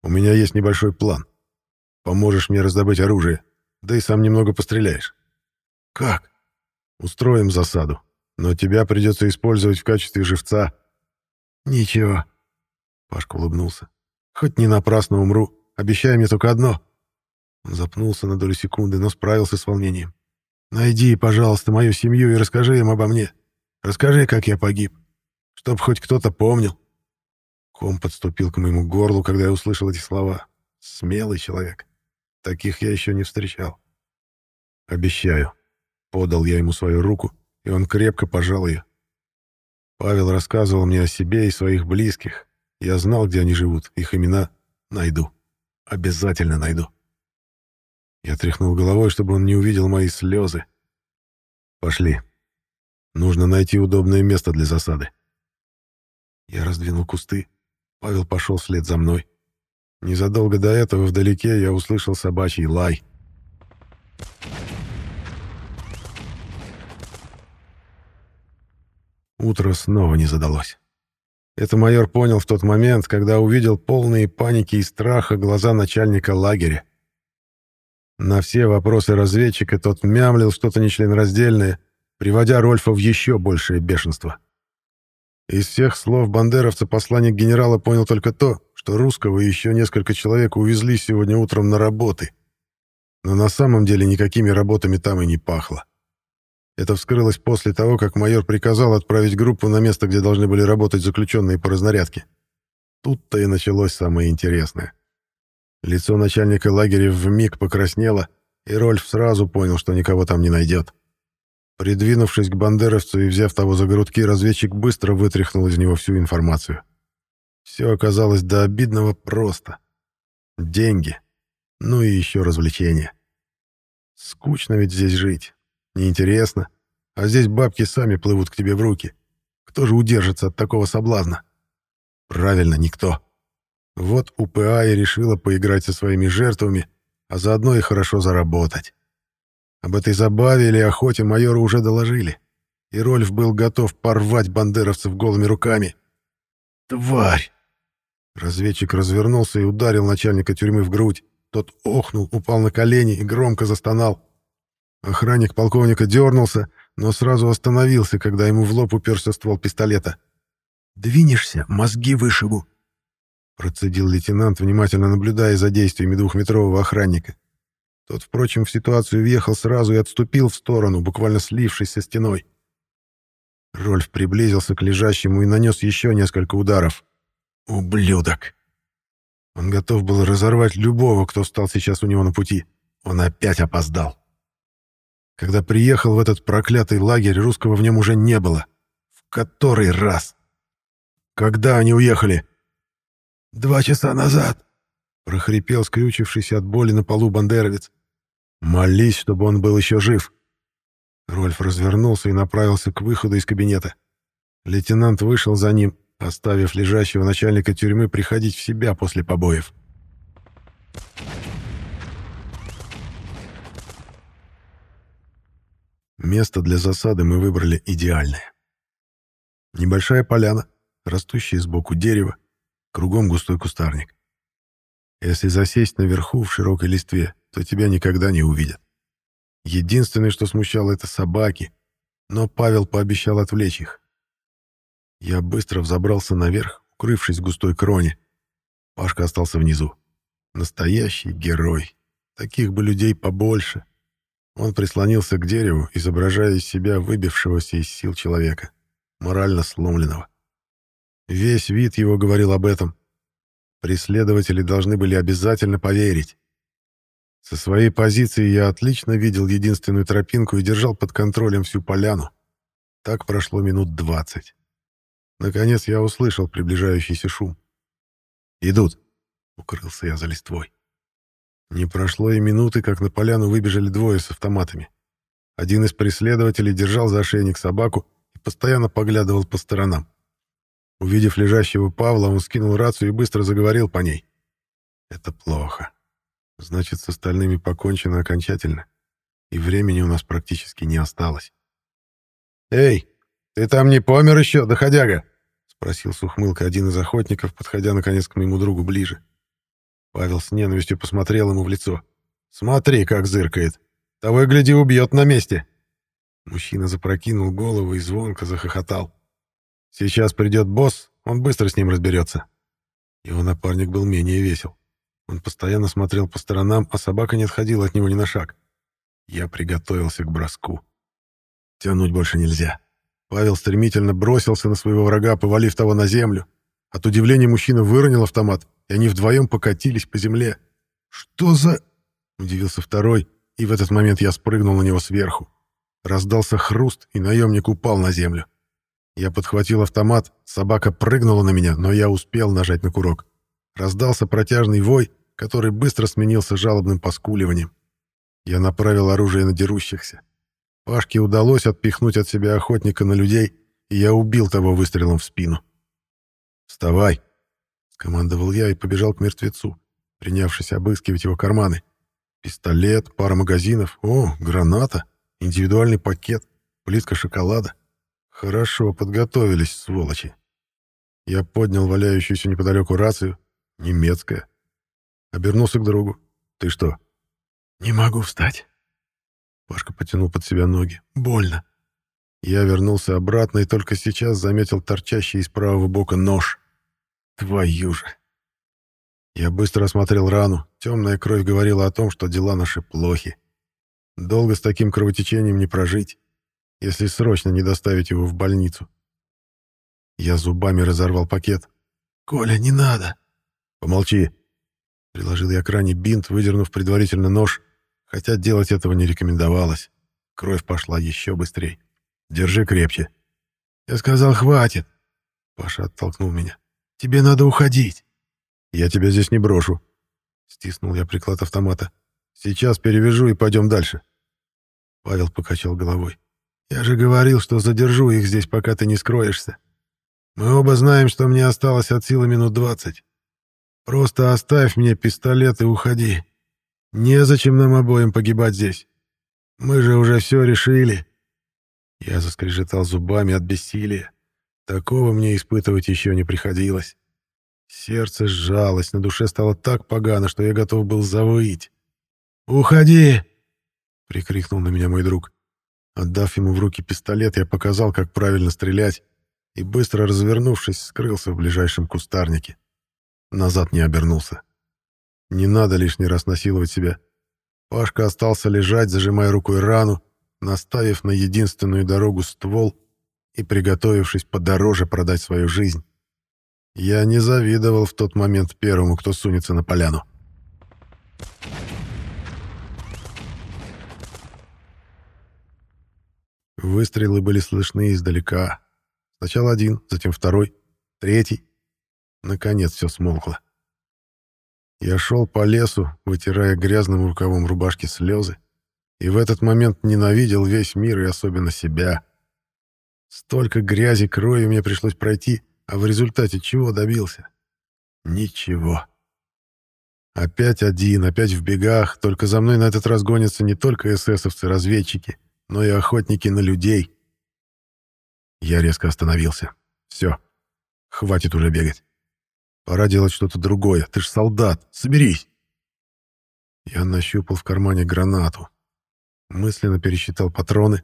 У меня есть небольшой план. Поможешь мне раздобыть оружие, да и сам немного постреляешь». «Как?» «Устроим засаду, но тебя придется использовать в качестве живца». «Ничего», — Пашка улыбнулся. «Хоть не напрасно умру. Обещай мне только одно». Он запнулся на долю секунды, но справился с волнением. «Найди, пожалуйста, мою семью и расскажи им обо мне. Расскажи, как я погиб. Чтоб хоть кто-то помнил». Ком подступил к моему горлу, когда я услышал эти слова. Смелый человек. Таких я еще не встречал. «Обещаю», Подал я ему свою руку, и он крепко пожал ее. Павел рассказывал мне о себе и своих близких. Я знал, где они живут, их имена найду. Обязательно найду. Я тряхнул головой, чтобы он не увидел мои слезы. Пошли. Нужно найти удобное место для засады. Я раздвинул кусты. Павел пошел вслед за мной. Незадолго до этого вдалеке я услышал собачий лай. Утро снова не задалось. Это майор понял в тот момент, когда увидел полные паники и страха глаза начальника лагеря. На все вопросы разведчика тот мямлил что-то нечленораздельное, приводя Рольфа в еще большее бешенство. Из всех слов бандеровца посланник генерала понял только то, что русского и еще несколько человек увезли сегодня утром на работы. но на самом деле никакими работами там и не пахло. Это вскрылось после того, как майор приказал отправить группу на место, где должны были работать заключенные по разнарядке. Тут-то и началось самое интересное. Лицо начальника лагеря вмиг покраснело, и Рольф сразу понял, что никого там не найдет. Придвинувшись к бандеровцу и взяв того за грудки, разведчик быстро вытряхнул из него всю информацию. Все оказалось до обидного просто. Деньги. Ну и еще развлечения. Скучно ведь здесь жить. Неинтересно. А здесь бабки сами плывут к тебе в руки. Кто же удержится от такого соблазна? Правильно, никто. Вот УПА и решила поиграть со своими жертвами, а заодно и хорошо заработать. Об этой забаве или охоте майору уже доложили, и Рольф был готов порвать бандеровцев голыми руками. «Тварь!» Разведчик развернулся и ударил начальника тюрьмы в грудь. Тот охнул, упал на колени и громко застонал. Охранник полковника дернулся, но сразу остановился, когда ему в лоб уперся ствол пистолета. «Двинешься, мозги вышибу!» Процедил лейтенант, внимательно наблюдая за действиями двухметрового охранника. Тот, впрочем, в ситуацию въехал сразу и отступил в сторону, буквально слившись со стеной. Рольф приблизился к лежащему и нанес еще несколько ударов. «Ублюдок!» Он готов был разорвать любого, кто встал сейчас у него на пути. Он опять опоздал. Когда приехал в этот проклятый лагерь, русского в нем уже не было. В который раз? Когда они уехали? «Два часа назад», — прохрипел скрючившийся от боли на полу бандеровец. Молись, чтобы он был еще жив. Рольф развернулся и направился к выходу из кабинета. Лейтенант вышел за ним, оставив лежащего начальника тюрьмы приходить в себя после побоев. Место для засады мы выбрали идеальное. Небольшая поляна, растущая сбоку дерева, кругом густой кустарник. Если засесть наверху в широкой листве, то тебя никогда не увидят. Единственное, что смущало, это собаки, но Павел пообещал отвлечь их. Я быстро взобрался наверх, укрывшись в густой кроне. Пашка остался внизу. Настоящий герой. Таких бы людей побольше. Он прислонился к дереву, изображая из себя выбившегося из сил человека, морально сломленного. Весь вид его говорил об этом. Преследователи должны были обязательно поверить. Со своей позиции я отлично видел единственную тропинку и держал под контролем всю поляну. Так прошло минут двадцать. Наконец я услышал приближающийся шум. «Идут!» — укрылся я за листвой. Не прошло и минуты, как на поляну выбежали двое с автоматами. Один из преследователей держал за ошейник собаку и постоянно поглядывал по сторонам. Увидев лежащего Павла, он скинул рацию и быстро заговорил по ней. «Это плохо. Значит, с остальными покончено окончательно, и времени у нас практически не осталось». «Эй, ты там не помер еще, доходяга?» — спросил с ухмылкой один из охотников, подходя, наконец, к моему другу ближе. Павел с ненавистью посмотрел ему в лицо. «Смотри, как зыркает. Того и гляди, убьет на месте». Мужчина запрокинул голову и звонко захохотал. Сейчас придет босс, он быстро с ним разберется. Его напарник был менее весел. Он постоянно смотрел по сторонам, а собака не отходила от него ни на шаг. Я приготовился к броску. Тянуть больше нельзя. Павел стремительно бросился на своего врага, повалив того на землю. От удивления мужчина выронил автомат, и они вдвоем покатились по земле. «Что за...» — удивился второй, и в этот момент я спрыгнул на него сверху. Раздался хруст, и наемник упал на землю. Я подхватил автомат, собака прыгнула на меня, но я успел нажать на курок. Раздался протяжный вой, который быстро сменился жалобным поскуливанием. Я направил оружие на дерущихся. Пашке удалось отпихнуть от себя охотника на людей, и я убил того выстрелом в спину. «Вставай!» — скомандовал я и побежал к мертвецу, принявшись обыскивать его карманы. Пистолет, пара магазинов, о, граната, индивидуальный пакет, плитка шоколада. Хорошо подготовились, сволочи. Я поднял валяющуюся неподалеку рацию. Немецкая. Обернулся к другу. Ты что? Не могу встать. Пашка потянул под себя ноги. Больно. Я вернулся обратно и только сейчас заметил торчащий из правого бока нож. Твою же. Я быстро осмотрел рану. Темная кровь говорила о том, что дела наши плохи. Долго с таким кровотечением не прожить, если срочно не доставить его в больницу. Я зубами разорвал пакет. «Коля, не надо!» «Помолчи!» Приложил я к ране бинт, выдернув предварительно нож, хотя делать этого не рекомендовалось. Кровь пошла еще быстрее. «Держи крепче!» «Я сказал, хватит!» Паша оттолкнул меня. «Тебе надо уходить!» «Я тебя здесь не брошу!» Стиснул я приклад автомата. «Сейчас перевяжу и пойдем дальше!» Павел покачал головой. «Я же говорил, что задержу их здесь, пока ты не скроешься. Мы оба знаем, что мне осталось от силы минут двадцать. Просто оставь мне пистолет и уходи. Незачем нам обоим погибать здесь. Мы же уже все решили». Я заскрежетал зубами от бессилия. Такого мне испытывать еще не приходилось. Сердце сжалось, на душе стало так погано, что я готов был завыть. «Уходи!» — прикрикнул на меня мой друг. Отдав ему в руки пистолет, я показал, как правильно стрелять, и, быстро развернувшись, скрылся в ближайшем кустарнике. Назад не обернулся. Не надо лишний раз насиловать себя. Пашка остался лежать, зажимая рукой рану, наставив на единственную дорогу ствол и приготовившись подороже продать свою жизнь. Я не завидовал в тот момент первому, кто сунется на поляну. Выстрелы были слышны издалека. Сначала один, затем второй, третий. Наконец все смолкло. Я шел по лесу, вытирая грязным рукавом рубашки слезы, и в этот момент ненавидел весь мир и особенно себя. Столько грязи, крови мне пришлось пройти, а в результате чего добился? Ничего. Опять один, опять в бегах, только за мной на этот раз гонятся не только эсэсовцы-разведчики, но и охотники на людей. Я резко остановился. Все, хватит уже бегать. Пора делать что-то другое. Ты ж солдат, соберись. Я нащупал в кармане гранату. Мысленно пересчитал патроны.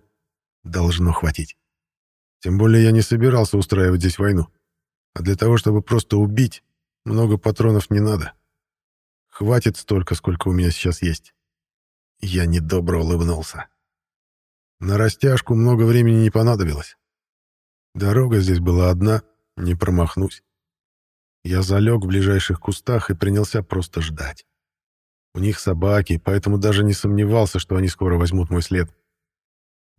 Должно хватить. Тем более я не собирался устраивать здесь войну. А для того, чтобы просто убить, много патронов не надо. Хватит столько, сколько у меня сейчас есть. Я недобро улыбнулся. На растяжку много времени не понадобилось. Дорога здесь была одна, не промахнусь. Я залег в ближайших кустах и принялся просто ждать. У них собаки, поэтому даже не сомневался, что они скоро возьмут мой след.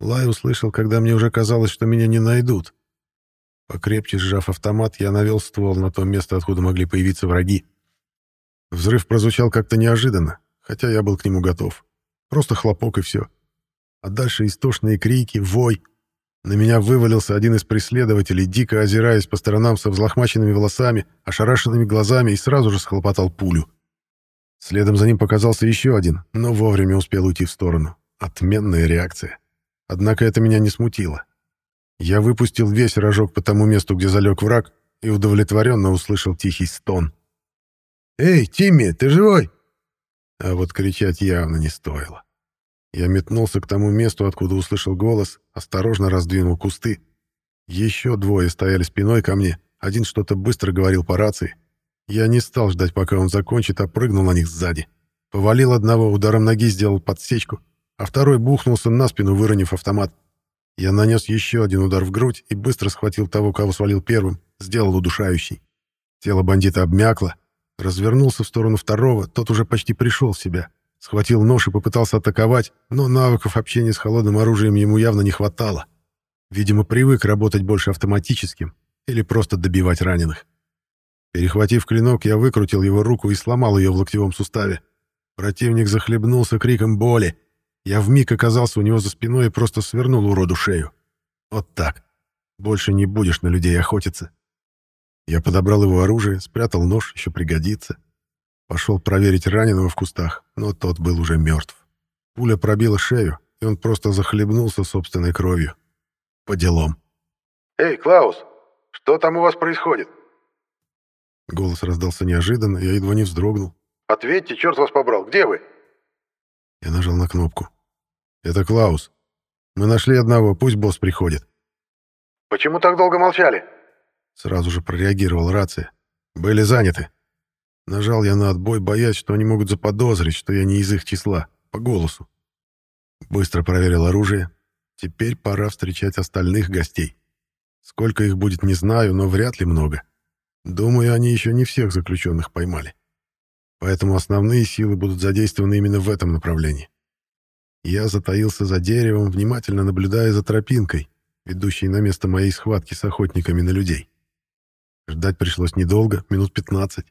Лай услышал, когда мне уже казалось, что меня не найдут. Покрепче сжав автомат, я навел ствол на то место, откуда могли появиться враги. Взрыв прозвучал как-то неожиданно, хотя я был к нему готов. Просто хлопок и все. А дальше истошные крики, вой. На меня вывалился один из преследователей, дико озираясь по сторонам со взлохмаченными волосами, ошарашенными глазами и сразу же схлопотал пулю. Следом за ним показался еще один, но вовремя успел уйти в сторону. Отменная реакция. Однако это меня не смутило. Я выпустил весь рожок по тому месту, где залег враг, и удовлетворенно услышал тихий стон. «Эй, Тимми, ты живой?» А вот кричать явно не стоило. Я метнулся к тому месту, откуда услышал голос, осторожно раздвинул кусты. Еще двое стояли спиной ко мне, один что-то быстро говорил по рации. Я не стал ждать, пока он закончит, а прыгнул на них сзади. Повалил одного, ударом ноги сделал подсечку, а второй бухнулся на спину, выронив автомат. Я нанес еще один удар в грудь и быстро схватил того, кого свалил первым, сделал удушающий. Тело бандита обмякло, развернулся в сторону второго, тот уже почти пришел в себя. Схватил нож и попытался атаковать, но навыков общения с холодным оружием ему явно не хватало. Видимо, привык работать больше автоматическим или просто добивать раненых. Перехватив клинок, я выкрутил его руку и сломал ее в локтевом суставе. Противник захлебнулся криком боли. Я вмиг оказался у него за спиной и просто свернул уроду шею. Вот так. Больше не будешь на людей охотиться. Я подобрал его оружие, спрятал нож, еще пригодится. Пошел проверить раненого в кустах, но тот был уже мертв. Пуля пробила шею, и он просто захлебнулся собственной кровью. По делам. «Эй, Клаус, что там у вас происходит?» Голос раздался неожиданно, я едва не вздрогнул. «Ответьте, черт вас побрал, где вы?» Я нажал на кнопку. «Это Клаус. Мы нашли одного, пусть босс приходит». «Почему так долго молчали?» Сразу же прореагировал рация. «Были заняты». Нажал я на отбой, боясь, что они могут заподозрить, что я не из их числа, по голосу. Быстро проверил оружие. Теперь пора встречать остальных гостей. Сколько их будет, не знаю, но вряд ли много. Думаю, они еще не всех заключенных поймали. Поэтому основные силы будут задействованы именно в этом направлении. Я затаился за деревом, внимательно наблюдая за тропинкой, ведущей на место моей схватки с охотниками на людей. Ждать пришлось недолго, минут пятнадцать.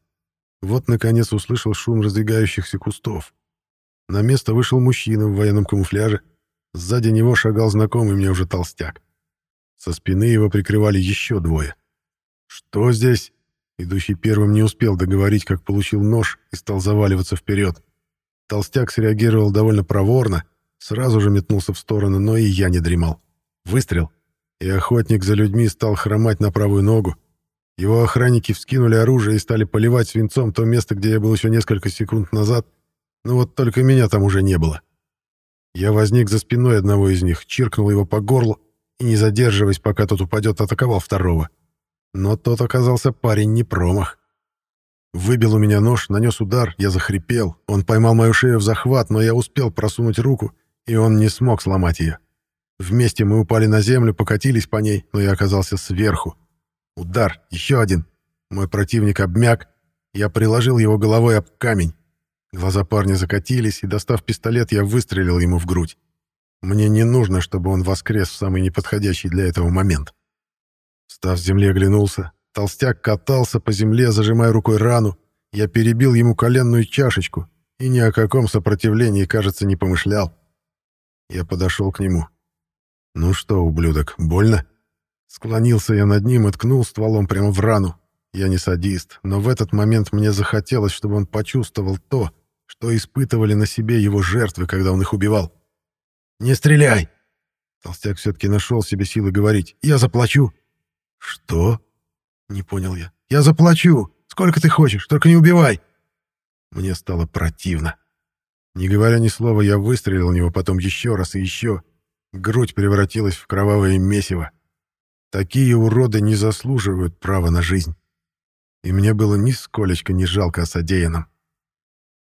Вот, наконец, услышал шум раздвигающихся кустов. На место вышел мужчина в военном камуфляже. Сзади него шагал знакомый мне уже толстяк. Со спины его прикрывали еще двое. «Что здесь?» Идущий первым не успел договорить, как получил нож и стал заваливаться вперед. Толстяк среагировал довольно проворно, сразу же метнулся в сторону, но и я не дремал. Выстрел, и охотник за людьми стал хромать на правую ногу. Его охранники вскинули оружие и стали поливать свинцом то место, где я был еще несколько секунд назад, но вот только меня там уже не было. Я возник за спиной одного из них, чиркнул его по горлу и, не задерживаясь, пока тот упадет, атаковал второго. Но тот оказался парень не промах. Выбил у меня нож, нанес удар, я захрипел. Он поймал мою шею в захват, но я успел просунуть руку, и он не смог сломать ее. Вместе мы упали на землю, покатились по ней, но я оказался сверху. Удар, еще один. Мой противник обмяк. Я приложил его головой об камень. Глаза парня закатились, и, достав пистолет, я выстрелил ему в грудь. Мне не нужно, чтобы он воскрес в самый неподходящий для этого момент. Став с земли, оглянулся. Толстяк катался по земле, зажимая рукой рану. Я перебил ему коленную чашечку и ни о каком сопротивлении, кажется, не помышлял. Я подошел к нему. «Ну что, ублюдок, больно?» Склонился я над ним и ткнул стволом прямо в рану. Я не садист, но в этот момент мне захотелось, чтобы он почувствовал то, что испытывали на себе его жертвы, когда он их убивал. «Не стреляй!» Толстяк все-таки нашел себе силы говорить. «Я заплачу!» «Что?» Не понял я. «Я заплачу! Сколько ты хочешь, только не убивай!» Мне стало противно. Не говоря ни слова, я выстрелил в него потом еще раз и еще. Грудь превратилась в кровавое месиво. Такие уроды не заслуживают права на жизнь. И мне было нисколечко не жалко о содеянном.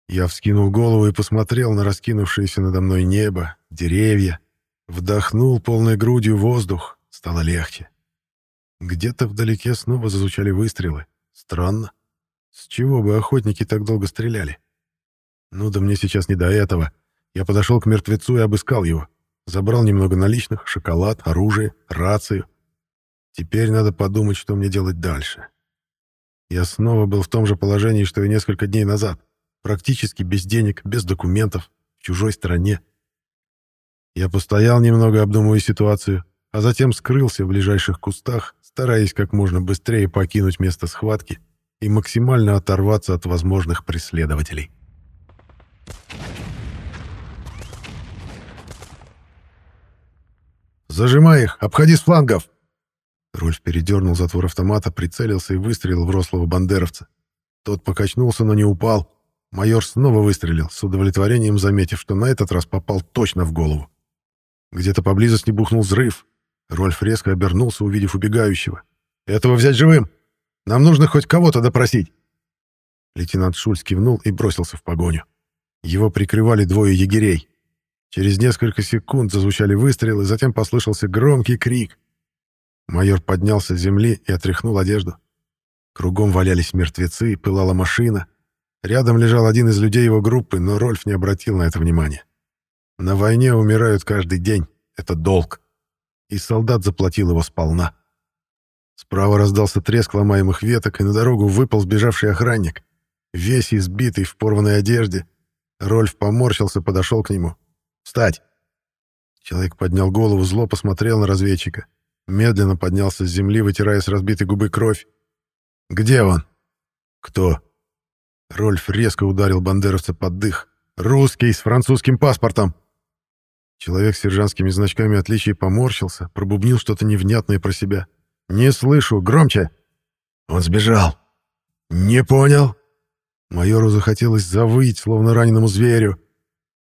Я вскинул голову и посмотрел на раскинувшееся надо мной небо, деревья. Вдохнул полной грудью воздух, стало легче. Где-то вдалеке снова зазвучали выстрелы. Странно. С чего бы охотники так долго стреляли? Ну да мне сейчас не до этого. Я подошел к мертвецу и обыскал его. Забрал немного наличных, шоколад, оружие, рацию. Теперь надо подумать, что мне делать дальше. Я снова был в том же положении, что и несколько дней назад. Практически без денег, без документов, в чужой стране. Я постоял немного, обдумывая ситуацию, а затем скрылся в ближайших кустах, стараясь как можно быстрее покинуть место схватки и максимально оторваться от возможных преследователей. «Зажимай их! Обходи с флангов!» Рульф передернул затвор автомата, прицелился и выстрелил в рослого бандеровца. Тот покачнулся, но не упал, Майор снова выстрелил, с удовлетворением заметив, что на этот раз попал точно в голову. Где-то поблизости бухнул взрыв. Рольф резко обернулся, увидев убегающего. «Этого взять живым! Нам нужно хоть кого-то допросить!» Лейтенант Шульц кивнул и бросился в погоню. Его прикрывали двое егерей. Через несколько секунд зазвучали выстрелы, затем послышался громкий крик. Майор поднялся с земли и отряхнул одежду. Кругом валялись мертвецы, пылала машина, Рядом лежал один из людей его группы, но Рольф не обратил на это внимания. На войне умирают каждый день. Это долг. И солдат заплатил его сполна. Справа раздался треск ломаемых веток, и на дорогу выпал сбежавший охранник. Весь избитый в порванной одежде. Рольф поморщился, подошел к нему. «Встать!» Человек поднял голову, зло посмотрел на разведчика. Медленно поднялся с земли, вытирая с разбитой губы кровь. «Где он?» «Кто?» Рольф резко ударил бандеровца под дых. «Русский, с французским паспортом!» Человек с сержантскими значками отличия поморщился, пробубнил что-то невнятное про себя. «Не слышу! Громче!» «Он сбежал!» «Не понял!» Майору захотелось завыть, словно раненому зверю.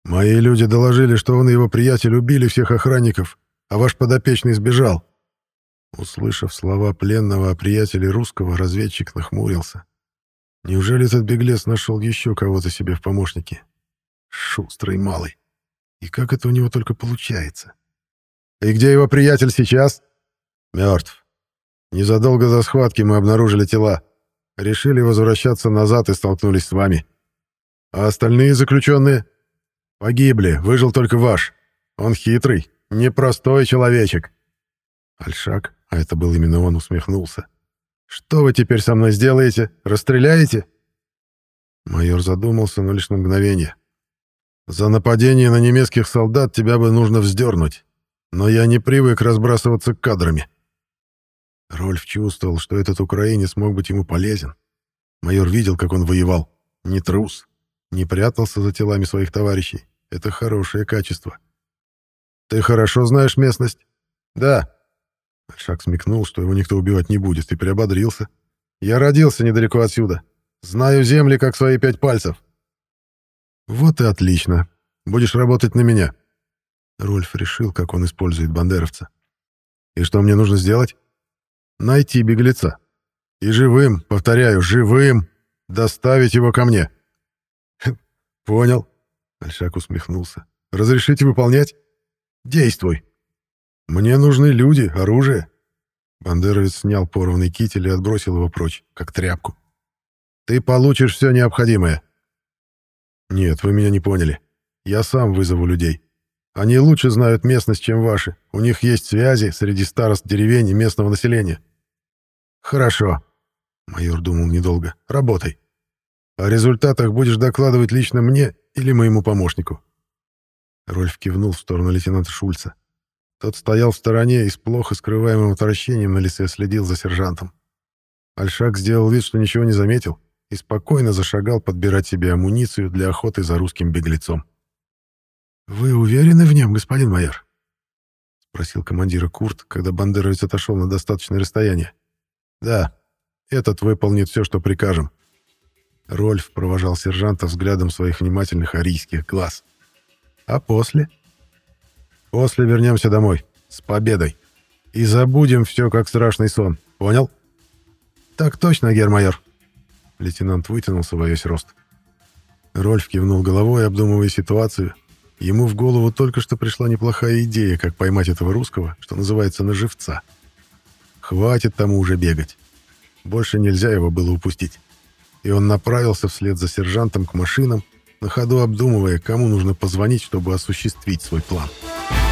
«Мои люди доложили, что он и его приятель убили всех охранников, а ваш подопечный сбежал». Услышав слова пленного о приятеле русского, разведчик нахмурился. Неужели этот беглец нашел еще кого-то себе в помощнике? Шустрый малый. И как это у него только получается? И где его приятель сейчас? Мертв. Незадолго до схватки мы обнаружили тела. Решили возвращаться назад и столкнулись с вами. А остальные заключенные? Погибли, выжил только ваш. Он хитрый, непростой человечек. Альшак, а это был именно он, усмехнулся. Что вы теперь со мной сделаете? Расстреляете? Майор задумался, но лишь на мгновение. За нападение на немецких солдат тебя бы нужно вздернуть. Но я не привык разбрасываться кадрами. Рольф чувствовал, что этот украинец мог быть ему полезен. Майор видел, как он воевал. Не трус. Не прятался за телами своих товарищей. Это хорошее качество. «Ты хорошо знаешь местность?» «Да». Шаг смекнул, что его никто убивать не будет, и приободрился. «Я родился недалеко отсюда. Знаю земли, как свои пять пальцев». «Вот и отлично. Будешь работать на меня». Рольф решил, как он использует бандеровца. «И что мне нужно сделать?» «Найти беглеца. И живым, повторяю, живым, доставить его ко мне». «Понял», — Альшак усмехнулся. «Разрешите выполнять?» «Действуй». «Мне нужны люди, оружие». Бандеровец снял порванный китель и отбросил его прочь, как тряпку. «Ты получишь все необходимое». «Нет, вы меня не поняли. Я сам вызову людей. Они лучше знают местность, чем ваши. У них есть связи среди старост деревень и местного населения». «Хорошо», — майор думал недолго. «Работай. О результатах будешь докладывать лично мне или моему помощнику». Рольф кивнул в сторону лейтенанта Шульца. Тот стоял в стороне и с плохо скрываемым отвращением на лице следил за сержантом. Альшак сделал вид, что ничего не заметил, и спокойно зашагал подбирать себе амуницию для охоты за русским беглецом. «Вы уверены в нем, господин майор?» — спросил командира Курт, когда бандеровец отошел на достаточное расстояние. «Да, этот выполнит все, что прикажем». Рольф провожал сержанта взглядом своих внимательных арийских глаз. «А после?» «После вернемся домой. С победой. И забудем все, как страшный сон. Понял?» «Так точно, гермайор». Лейтенант вытянулся весь рост. Рольф кивнул головой, обдумывая ситуацию. Ему в голову только что пришла неплохая идея, как поймать этого русского, что называется, на живца. Хватит тому уже бегать. Больше нельзя его было упустить. И он направился вслед за сержантом к машинам, на ходу обдумывая, кому нужно позвонить, чтобы осуществить свой план. «План».